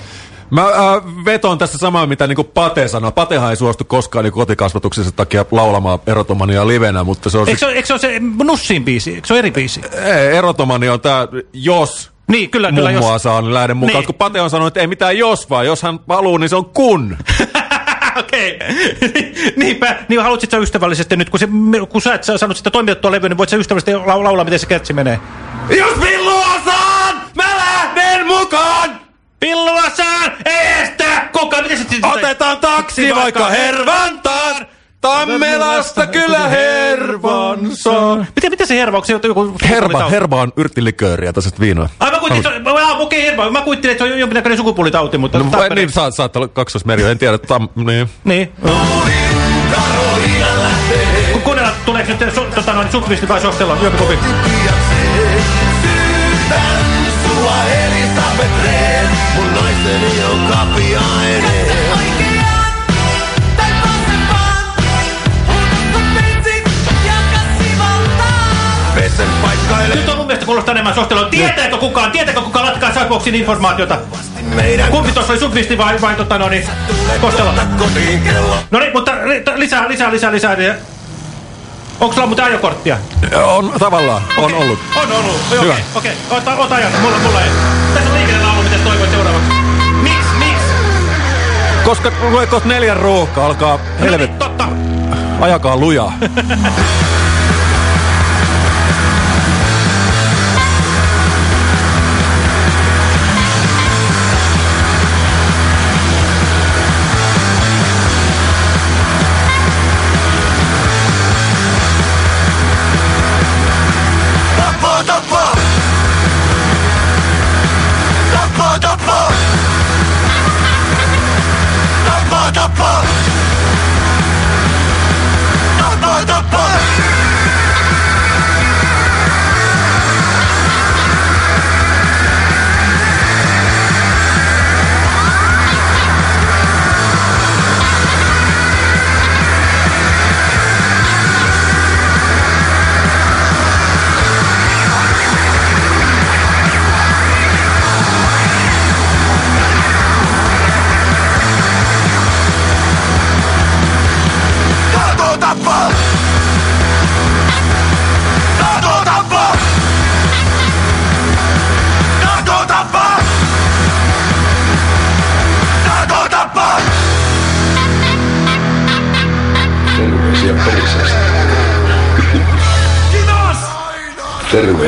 Mä äh, vetoon tässä samaa, mitä niinku Pate sanoi. Patehan ei suostu koskaan niinku kotikasvatuksensa takia laulamaan erotomania livenä, mutta se on... Eikö se, ole- eikö se ole se Nussin biisi? Eikö se ole eri biisi? Ei, erotomani on tää, jos Niin, kyllä, kyllä. jos- saa, niin lähden mukaan. Niin. Kun Pate on sanonut, että ei mitään jos vaan, jos hän haluaa, niin se on kun. *laughs* *laughs* Okei. *laughs* Niinpä, niin haluatko sä ystävällisesti nyt, kun, se, kun sä et sä saanut sitä toimitettua levyä, niin voit sä ystävällisesti lau- laulaa, miten se kertsi menee. Jos pillua saan, mä lähden mukaan! Pillua saan, ei estä! Kuka, miten se... Otetaan taksi vaikka Hervantaan! Tammelasta kyllä hervan saa. Miten, miten se herva, onko se joku... Herba, herba on yrttilikööriä tästä viinoa. Ai mä kuittin, että se on, ah, okei, herva. Mä kuittin, että se on jonkinnäköinen sukupuolitauti, mutta... No, vai, Tappere- niin, saat, saattaa olla kaksosmeri, en tiedä. Tam, niin. Niin. Kun kuunnellaan, tuleeko nyt su, tota, noin, sukvisti vai sostella? Juopikopi. Sua Elisabeth Rehn, mun naiseni on kapiainen. Pesen paikkaile Nyt on mun mielestä kuulostaa enemmän sostelua. Tietääkö kukaan, tietääkö kukaan latkaa Sideboxin informaatiota? Kumpi tuossa oli sukvisti vai, vai tota, no niin, kello. No niin, mutta li- lisää, lisää, lisää, lisää. Onko sulla muuten ajokorttia? On tavallaan, on ollut. On ollut. Joo, Hyvä. Okei, okei. Ota, ota ajan. Mulla, mulla ei. Tässä on liikennelaulu, miten toivoit seuraavaksi. Miksi, miksi? Koska tulee kohta neljän ruuhka, alkaa helvet, No niin, totta. ajakaa lujaa. *laughs*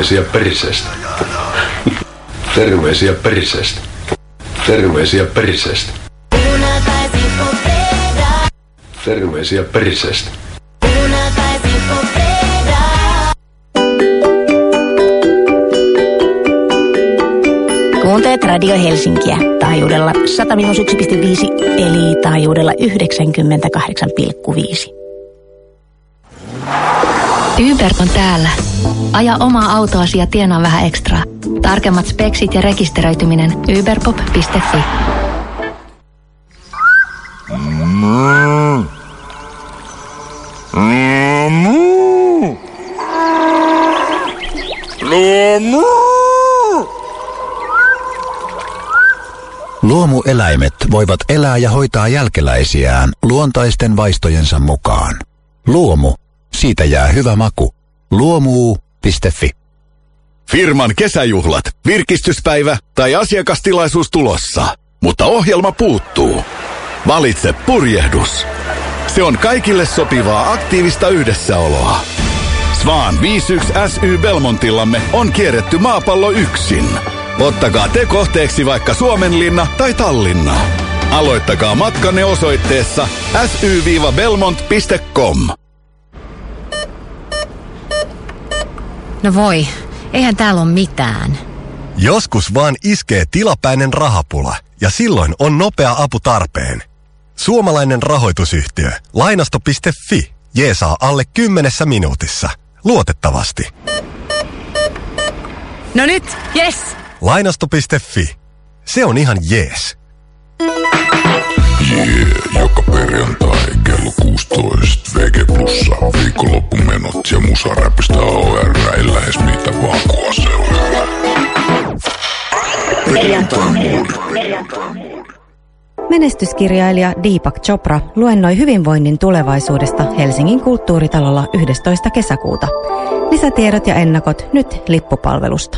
Terveisiä perisestä. Terveisiä perisestä. Terveisiä perisestä. Terveisiä perisestä. Kuuntelet Radio Helsinkiä taajuudella 101,5 eli taajuudella 98,5. Uber on täällä. Aja omaa autoasi ja tienaa vähän ekstra. Tarkemmat speksit ja rekisteröityminen uberpop.fi. Luomu. Luomu. Luomueläimet voivat elää ja hoitaa jälkeläisiään luontaisten vaistojensa mukaan. Luomu, siitä jää hyvä maku. Luomuu.fi Firman kesäjuhlat, virkistyspäivä tai asiakastilaisuus tulossa, mutta ohjelma puuttuu. Valitse purjehdus. Se on kaikille sopivaa aktiivista yhdessäoloa. Svan 51 SY Belmontillamme on kierretty maapallo yksin. Ottakaa te kohteeksi vaikka Suomenlinna tai Tallinna. Aloittakaa matkanne osoitteessa sy-belmont.com. No voi, eihän täällä ole mitään. Joskus vaan iskee tilapäinen rahapula ja silloin on nopea apu tarpeen. Suomalainen rahoitusyhtiö Lainasto.fi jeesaa alle kymmenessä minuutissa. Luotettavasti. No nyt, yes! Lainasto.fi. Se on ihan jees. Jee, joka perjantai kello 16 VG Plussa viikonloppumenot ja musaräpistä OR ei lähes mitä vaan kun seuraa. Menestyskirjailija Deepak Chopra luennoi hyvinvoinnin tulevaisuudesta Helsingin kulttuuritalolla 11. kesäkuuta. Lisätiedot ja ennakot nyt lippupalvelusta.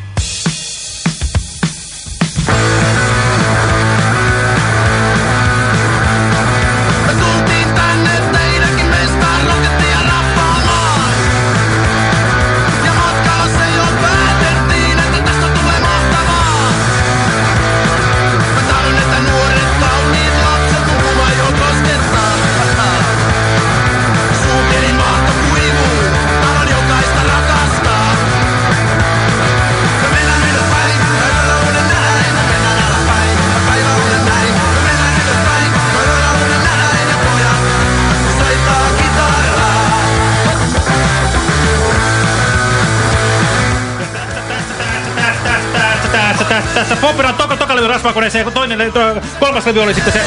Rasvakoneeseen, kun toinen, kolmas levy oli sitten se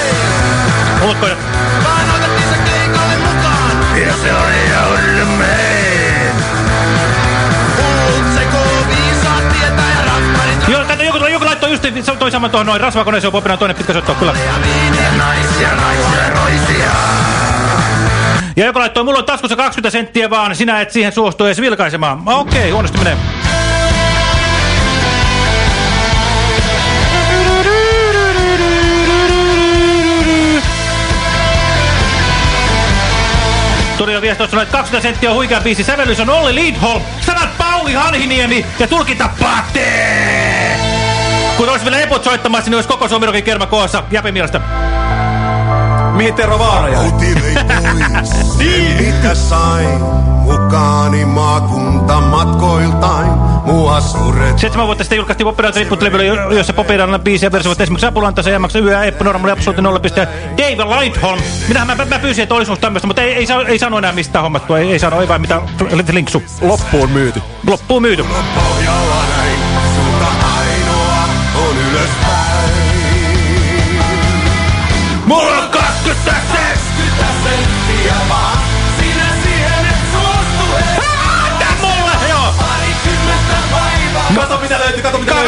ulkoinen. Ja se oli Jaurimeen. Joo, kato, joku, joku laittoi just toi saman tuohon noin rasvakoneeseen, Popiran toinen pitkä soitto, kyllä. Naisia, naisia, roisia. Ja joku laittoi, mulla on taskussa 20 senttiä vaan, sinä et siihen suostu edes vilkaisemaan. Okei, okay, huonosti menee. Jo viestausta, että 20 senttiä on huikea biisi. Sävellys on Olli Lidholm, sanat Pauli Hanhiniemi ja tulkinta Pate! Kun olisi vielä eput soittamassa, niin olisi koko Suomirokin kerma koossa. Jäpi mielestä. Mihin Tero Vaara jäi? Mitä sain mukaani maakunta matkoiltain. Seitsemän vuotta sitten julkaistiin Popiralta lipputeleville, jossa Popiralta biisiä versioivat esimerkiksi Apulantassa, Jämäksä, Yö, Eppu, Normaali, Absoluutti, Nolla, piste, Dave Lightholm. Minähän mä, mä pyysin, että olisi ollut tämmöistä, mutta ei, ei, saa, ei sano enää mistään hommattua, ei, ei sano, ei vaan mitä linksu. Loppuun myyty. Loppuun myyty. Pohjalla näin,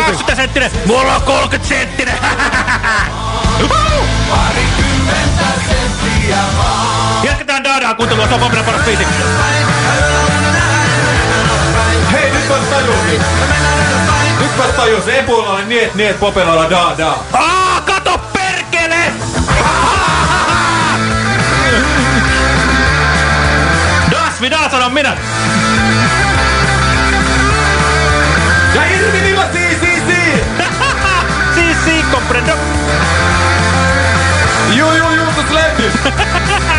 20 senttinen. Mulla on 30 senttinen. Jatketaan Daadaa kuuntelua, se on Bobina paras biisi. Hei, nyt vasta tajusin. Niin. Nyt vasta mä tajusin, niin, Epuilla oli niet, niin, niet, Popella oli Daadaa. Aa, kato perkele! Das, vidaa sanon minä. product. Yo, yo, yo, dat lijkt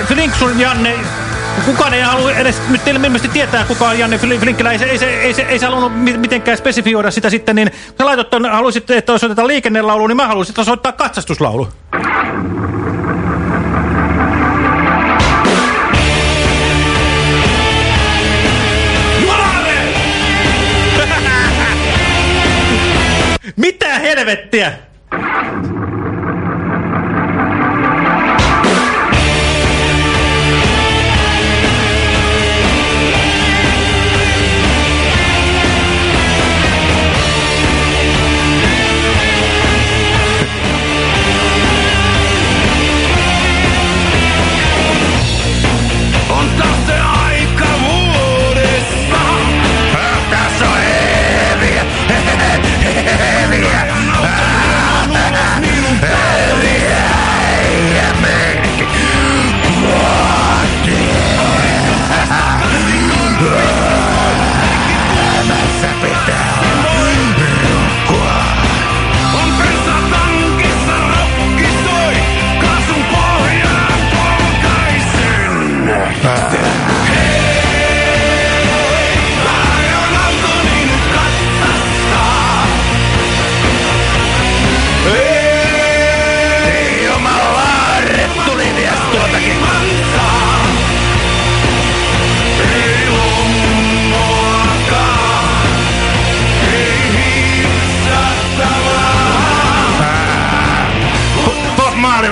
Flinksun Janne, kukaan ei halua edes nyt ilmeisesti tietää, kuka on Janne Fl- Flinkkilä. Ei se, ei, se, ei, se, ei se halunnut mi- mitenkään spesifioida sitä sitten, niin sä laitot ton, haluaisit, että osoitetaan liikennelaulu, niin mä haluaisin osoittaa katsastuslaulu. *laughs* Mitä helvettiä?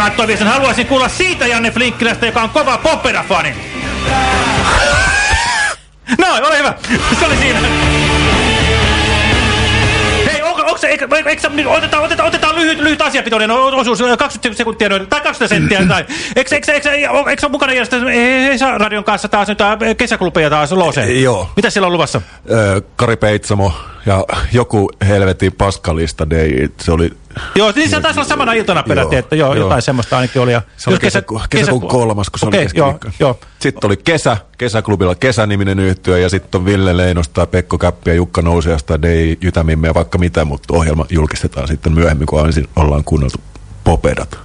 Bob Marley laittoi viestin. Haluaisin kuulla siitä Janne Flinkkilästä, joka on kova popera-fani. *laughs* No, ole hyvä. Se oli siinä. Hei, onko, onko se, eikö, eikö, nyt otetaan, otetaan, otetaan lyhyt, lyhyt asiapitoinen osuus, 20 sekuntia noin, tai 20 senttiä *laughs* tai. Eikö, eikö, eikö, eikö, eikö ole mukana järjestää Esa Radion kanssa taas nyt kesäklubeja taas Looseen? Joo. Mitä siellä on luvassa? Kari Peitsamo ja joku helvetin paskalista day, se oli... Joo, niin se taisi olla samana iltana peräti, että joo, joo. jotain semmoista ainakin oli. Ja Se oli jos kesäku, kesäkuun kolmas, kun se Okei, oli joo, keskiviikko. joo. Sitten oli kesä, kesäklubilla kesäniminen yhtyö ja sitten on Ville Leinosta, Pekko Käppi ja Jukka Nousiasta, Dei Jytämimme ja vaikka mitä, mutta ohjelma julkistetaan sitten myöhemmin, kun ensin ollaan kuunneltu popedat.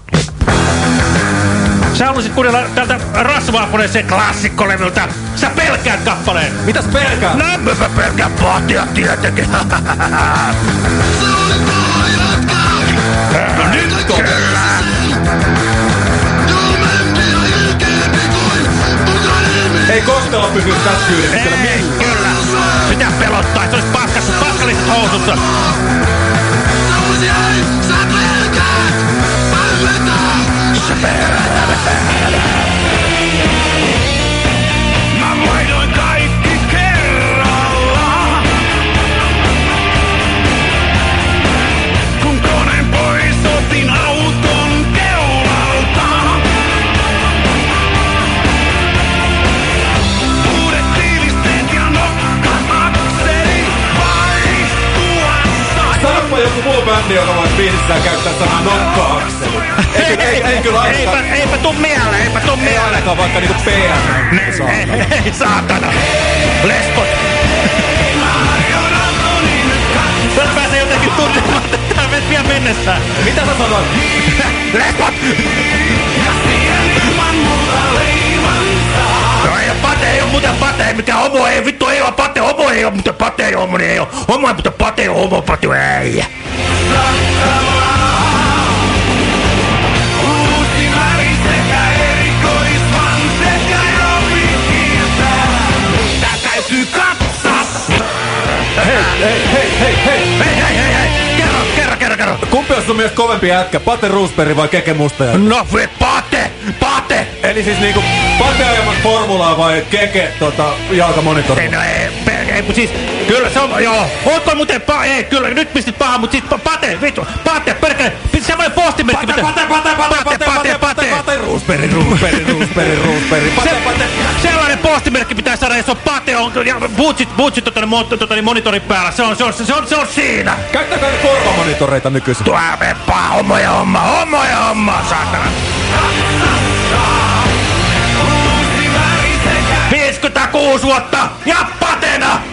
Sä haluaisit kuunnella tältä Rasvaapunen se klassikkolevyltä. Sä pelkäät kappaleen. Mitäs pelkää? No, Mä pelkään pahtia tietenkin. *laughs* no nyt on. Ei Kostelo pysy tässä kyydessä. Ei, kyllä. Mitä pelottaa, se olisi paskas, paskalliset housussa. Vaihdoin kaikki kerralla. Kun koneen auton keulalta. Uudet tiilisteet ja nokka-akseli vaihtuessa. Sanoppa joku muu bändi, joka voisi biisissään käyttää sanaa nokka-akseli. Ei, ei, ei, kyllä Eipä, ainakaan. eipä tuu mieleen, eipä tuu Ei mieleen. ainakaan vaikka niinku PR. Ei, ei, saatana. Lesbot. Sä pääsee jotenkin tuntemaan tätä vielä mennessään. Mitä sä sanoit? Lesbot. No ei muuten pate, ei oo muuten pate, mikä homo ei, vittu ei oo pate, homo ei oo, muuten pate ei oo, homo ei oo, homo ei, mutta pate homo, pate on äijä. Kumpi on sun mielestä kovempi jätkä, Pate Roosberg vai Keke Mustaja? No, ve, pate! Pate! Eli siis niinku Pate ajamat formulaa vai Keke tota, jalkamonitorilla? Ei, no ei, ei, siis, kyllä se on, joo. Ootko muuten, pa- ei, kyllä, nyt pistit paha, mut siis pa- pate, vittu, pate, perkele, semmoinen postimerkki, Pate, pate, pate, pate, pate, pate, pate, pate, Roosberg, Roosberg, Roosberg, Roosberg, pate, pate. sellainen postimerkki pitää saada, jos on pate, on, ja bootsit, bootsit on tuonne mo- tuonne monitorin päällä, se on, se on, se on, se on siinä. Käyttäkää ne korvamonitoreita nykyisin. Tuo veppaa, hommoja homma, hommoja homma, saatana. 56 vuotta ja!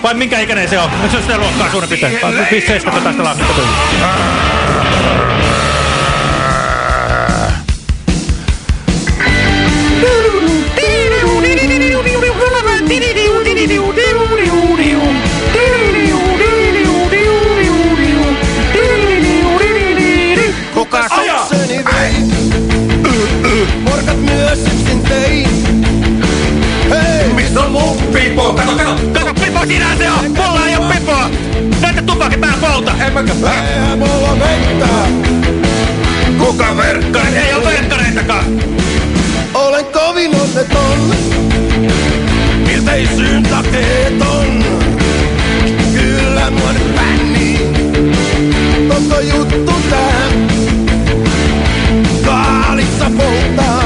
Vai minkä ikäinen se on? Se on sitä luokkaa suurin piirtein. 5-7 tästä lasketta tuli. Kuka tupakin pää polta! En mäkään Eihän mulla vettä. Kuka verkkari? Ei oo verkkareitakaan! Olen kovin onneton. Miltei syyn takeeton. Kyllä mua nyt bänni. Koko juttu tää. Kaalissa poltaa.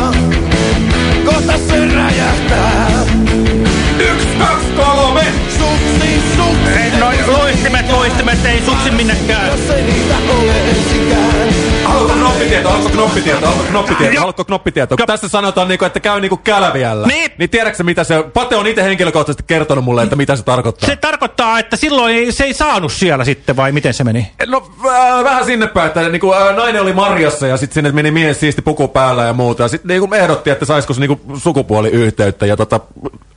Noin luistimet, luistimet, ei suksi minnekään. Jos ei niitä ole ensikään. Alko knoppitieto, alko knoppitieto, alko knoppitieto, alko knoppitieto. Kun tässä sanotaan, niinku, että käy niinku kälviällä. Niin. Niin tiedätkö mitä se... Pate on itse henkilökohtaisesti kertonut mulle, että mitä se tarkoittaa. Se tarkoittaa, että silloin ei, se ei saanut siellä sitten, vai miten se meni? No äh, vähän sinne päin, että niinku, äh, nainen oli marjassa ja sitten sinne meni mies siisti puku päällä ja muuta. Ja sitten niinku ehdotti, että saisiko se niinku sukupuoliyhteyttä ja tota,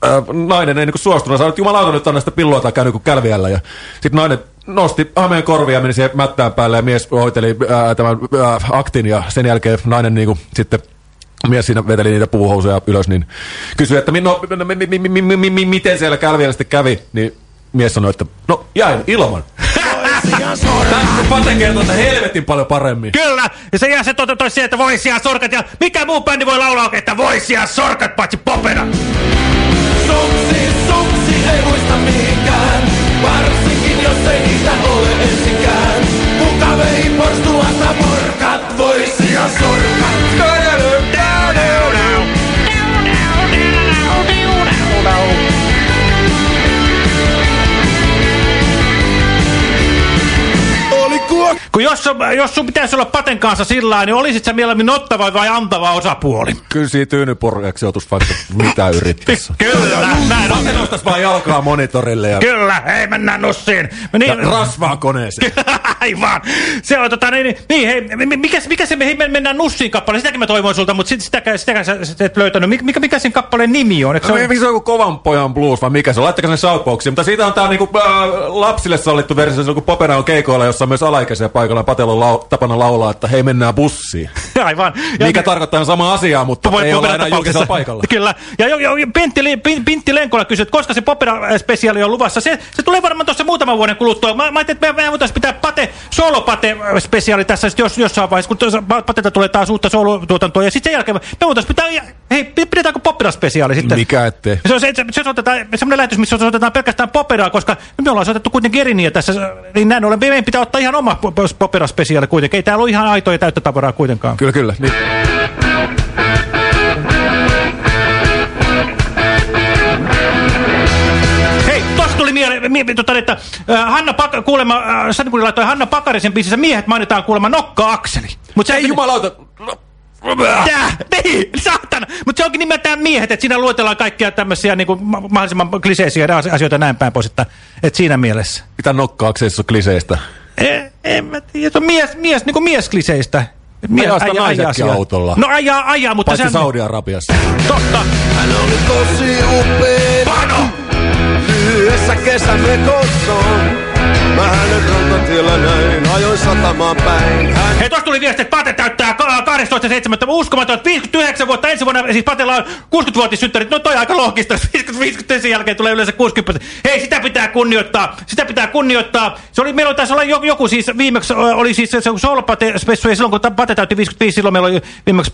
äh, nainen ei niinku suostunut. Sanoi, että jumalauta nyt on näistä pillua tai käy niinku kälviällä. Ja sitten nainen nosti hameen korvia ja meni siihen mättään päälle ja mies hoiteli äh, tämän äh, aktin ja sen jälkeen nainen niinku sitten mies siinä veteli niitä puuhousuja ylös, niin kysyi, että no, mi- mi- mi- mi- mi- mi- miten siellä kälviällä sitten kävi, niin mies sanoi, että no jäin ilman. *laughs* Tästä Pate kertoo, että helvetin paljon paremmin. Kyllä! Ja se jää se toi, toi siihen, että voisia sorkat ja mikä muu bändi voi laulaa että voisia sorkat paitsi popena. Suksi, suksi ei muista mihinkään. Varsinkin ei niitä ole ensikään. Kuka vei porstuasta morkat, voisia sorkat. Kun jos, jos sun pitäisi olla Paten kanssa sillä niin olisit sä mieluummin ottava vai antava osapuoli? Kyllä siinä tyynypurjaksi joutuisi vaikka mitä yrittäisi. *laughs* Kyllä, näin on. Pate nostaisi vaan jalkaa monitorille ja, Kyllä, ei mennään nussiin. Mä ja Niin, rasvaa koneeseen. *laughs* Aivan. Se on tota, niin, niin, niin hei, mi- mikä, mikä se men- mennään nussiin kappale? Sitäkin mä toivoin sulta, mutta sit, sitäkään, sitäkään sä, sä et löytänyt. Mik- Mikä, mikä sen kappaleen nimi on? Eikö se Se on? on, se on joku kovan pojan blues vai mikä se on? Laittakaa sen shoutboxiin. Mutta siitä on tää niinku, äh, lapsille sallittu versio, silloin kun Popera on keikoilla, jossa on myös alaikäisiä paikalla. Ja Patella lau tapana laulaa, että hei mennään bussiin. *laughs* Aivan. Ja- Mikä tarkoittaa sama asiaa, mutta Voi- ei ole Popera enää julkisella paikalla. *laughs* Kyllä. Ja jo, jo, Pentti, Li- Pin- Pintti Lenkola kysyi, että koska se Popera-spesiaali on luvassa. Se, se tulee varmaan tuossa muutaman vuoden kuluttua. Mä, mä ajattelin, että me, me voitaisiin pitää Pate, solo-Pate-spesiaali tässä sit jos, jossain vaiheessa, kun Pateta tulee taas uutta solo-tuotantoa. Ja sitten sen jälkeen me voitaisiin pitää, ja- hei, pidetäänkö Popera-spesiaali sitten? Mikä ettei. Se on se, se, se otetaan, semmoinen lähetys, missä soitetaan pelkästään poperaa, koska me ollaan soitettu kuitenkin eriniä tässä, niin näin ollen meidän pitää ottaa ihan oma popera-spesiaali kuitenkin. Ei täällä ole ihan aitoa ja täyttä tavaraa kuitenkaan. Kyllä, kyllä. Niin. Tota, että äh, Hanna Pak kuulemma, äh, Sanikuri laittoi Hanna Pakarisen biisissä miehet mainitaan kuulemma Nokka-Akseli. Mut se Ei jumalauta. Tää, niin, saatana. Mutta se onkin nimeltään miehet, että siinä luetellaan kaikkia tämmöisiä niinku, ma mahdollisimman kliseisiä asioita näin päin pois, että, että siinä mielessä. Mitä nokkaakseissa on kliseistä? En, en mä tiedä, se on mies, mies, niinku mieskliseistä. Ajaa sitä naisetkin autolla. No ajaa, ajaa, mutta Paitsi sehän- Saudi-Arabiassa. Totta. Hän oli tosi upea Pano! Lyhyessä kesämekossa Mä hänet rantatiellä näin Ajoin satamaan päin Hän Hei, tuossa tuli viesti, että Pate täyttää ka- 12.7. Uskomaton, että 59 vuotta ensi vuonna, siis Patella on 60-vuotissynttärit. No toi aika loogista, 50-50 sen jälkeen tulee yleensä 60. Hei, sitä pitää kunnioittaa, sitä pitää kunnioittaa. Se oli, meillä taisi olla joku, joku siis viimeksi, oli siis se, Soul-Pate-spessu, ja silloin kun Pate täytti 55, silloin meillä oli viimeksi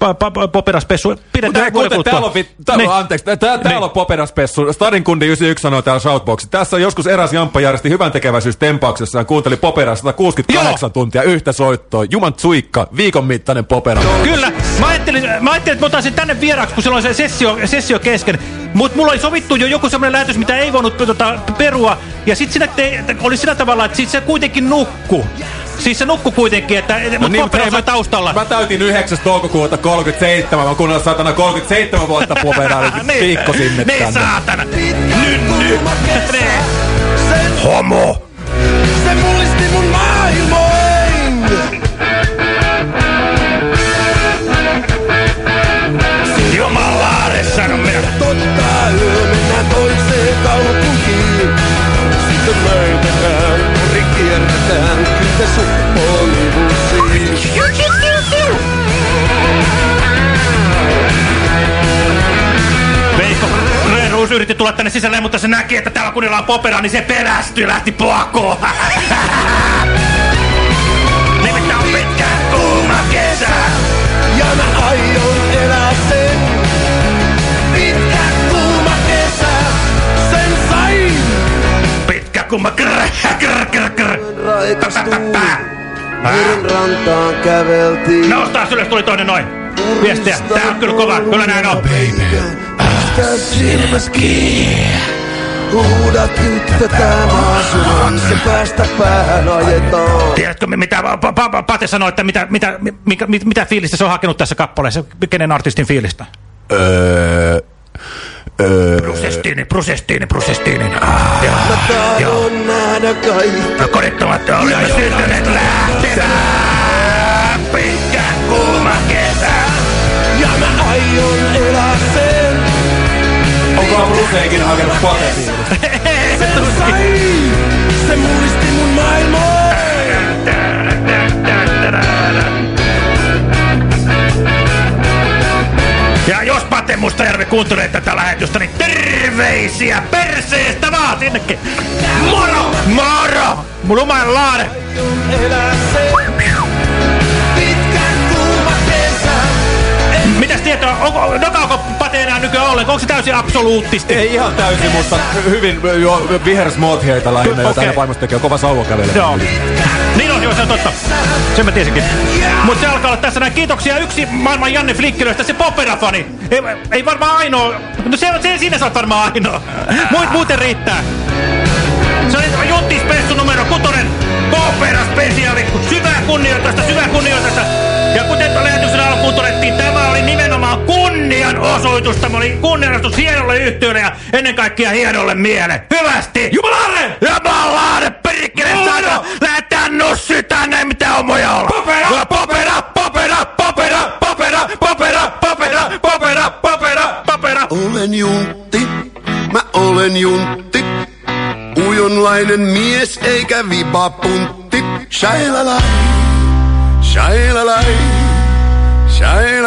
Popera-spessu. Pidetään vuoden kuule, täällä on, kuluttua. täällä Niin. on, anteeksi, tää- täällä Niin. on Poperaspessu. Stadin kundi 91 sanoo täällä Shoutboxi. Tässä on joskus eräs Jamppa järjesti hyvän tekeväisyystempauksessa ja kuunteli Popera 168 tuntia yhtä soittoa. Juman Tsuikka, viikon mittainen Popera. Kyllä, mä ajattelin, mä ajattelin, että mä otan sen tänne vieraaksi, kun silloin se sessio, sessio kesken. Mutta mulla oli sovittu jo joku semmoinen lähetys, mitä ei voinut tota, perua. Ja sitten siinä te, oli sillä tavalla, että sit se kuitenkin nukku. Siis se nukku kuitenkin, että no niin, niin, mutta hei, mä, taustalla. Mä täytin 9. toukokuuta 37. Mä oon kuunnellut satana 37 vuotta Poperaa. *laughs* niin viikko sinne Niin tänne. saatana. Nyt, nyt. Homo Se mullisti mun maailmoin yritti tulla tänne sisälle, mutta se näki, että täällä kunnilla on popera, niin se pelästyi, lähti pakoon. *laughs* Nimittäin on pitkä kuuma kesä. Ja mä aion elää sen Pitkä kuuma kesä Sen sain Pitkä kuuma krr, krr, krr, krr. Raikastuu Meren rantaan käveltiin No taas ylös tuli toinen noin. Viestiä. Tää on kyllä kova. Kyllä näin on. Pistä silmät kiinni Huuda tyttö, tämä on Se päästä päähän ajetaan Tiedätkö, mitä pa, pa, pa, Pate sanoi, että mitä, mitä, mikä, mit, mitä fiilistä se on hakenut tässä kappaleessa? Kenen artistin fiilistä? Öö, öö, Brusestiini, Brusestiini, Brusestiini. Ah, joo, Mä tahdon nähdä kaikki No kodittomat olemme syntyneet lähtemään. Pitkä kuuma kesä. Ja mä aion elää Onko ikinä hakenut sain Se mullisti mun maailmoin Ja jos Pate Mustajärvi kuuntelee tätä lähetystä, niin terveisiä perseestä vaan sinnekin. Moro! Moro! Lumajan laade! Elää sen Mitäs tietoa, onko, nokaako Pate enää nykyään ollenkaan? Onko se täysin absoluuttisesti? Ei ihan täysin, mutta hyvin jo vihersmoothieita lähinnä, joita Okei. okay. vaimosta tekee kova sauva kävelee. Joo. Niin on, joo, se on totta. Sen mä tiesinkin. Mutta se alkaa olla tässä näin. Kiitoksia yksi maailman Janne Flikkilöistä, se Popera-fani. Ei, ei varmaan ainoa. No se, se, siinä sä oot varmaan ainoa. Muut, muuten riittää. Se oli Juntti Spessu numero kutonen. Popera-spesiaali. Syvää kunnioitusta, syvää kunnioitusta. Ja kuten lähetyksen alkuun todettiin, tämä oli nimenomaan kunnianosoitus. Tämä oli kunnianosoitus hienolle yhtiölle ja ennen kaikkea hienolle miele. Hyvästi! Jumalaare! Jumalaare! Perkele saada! Lähetään nussi tänne, ei mitään omoja olla. Popera! Popera! Popera! Popera! Popera! Popera! Popera! Popera! Popera! Popera! Olen juntti, mä olen juntti. Ujonlainen mies eikä vibapuntti. Shailalai, Shine a light, shine a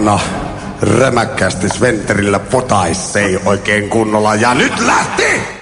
eiköhän panna rämäkkäästi Sventerillä potaissei oikein kunnolla. Ja nyt lähti!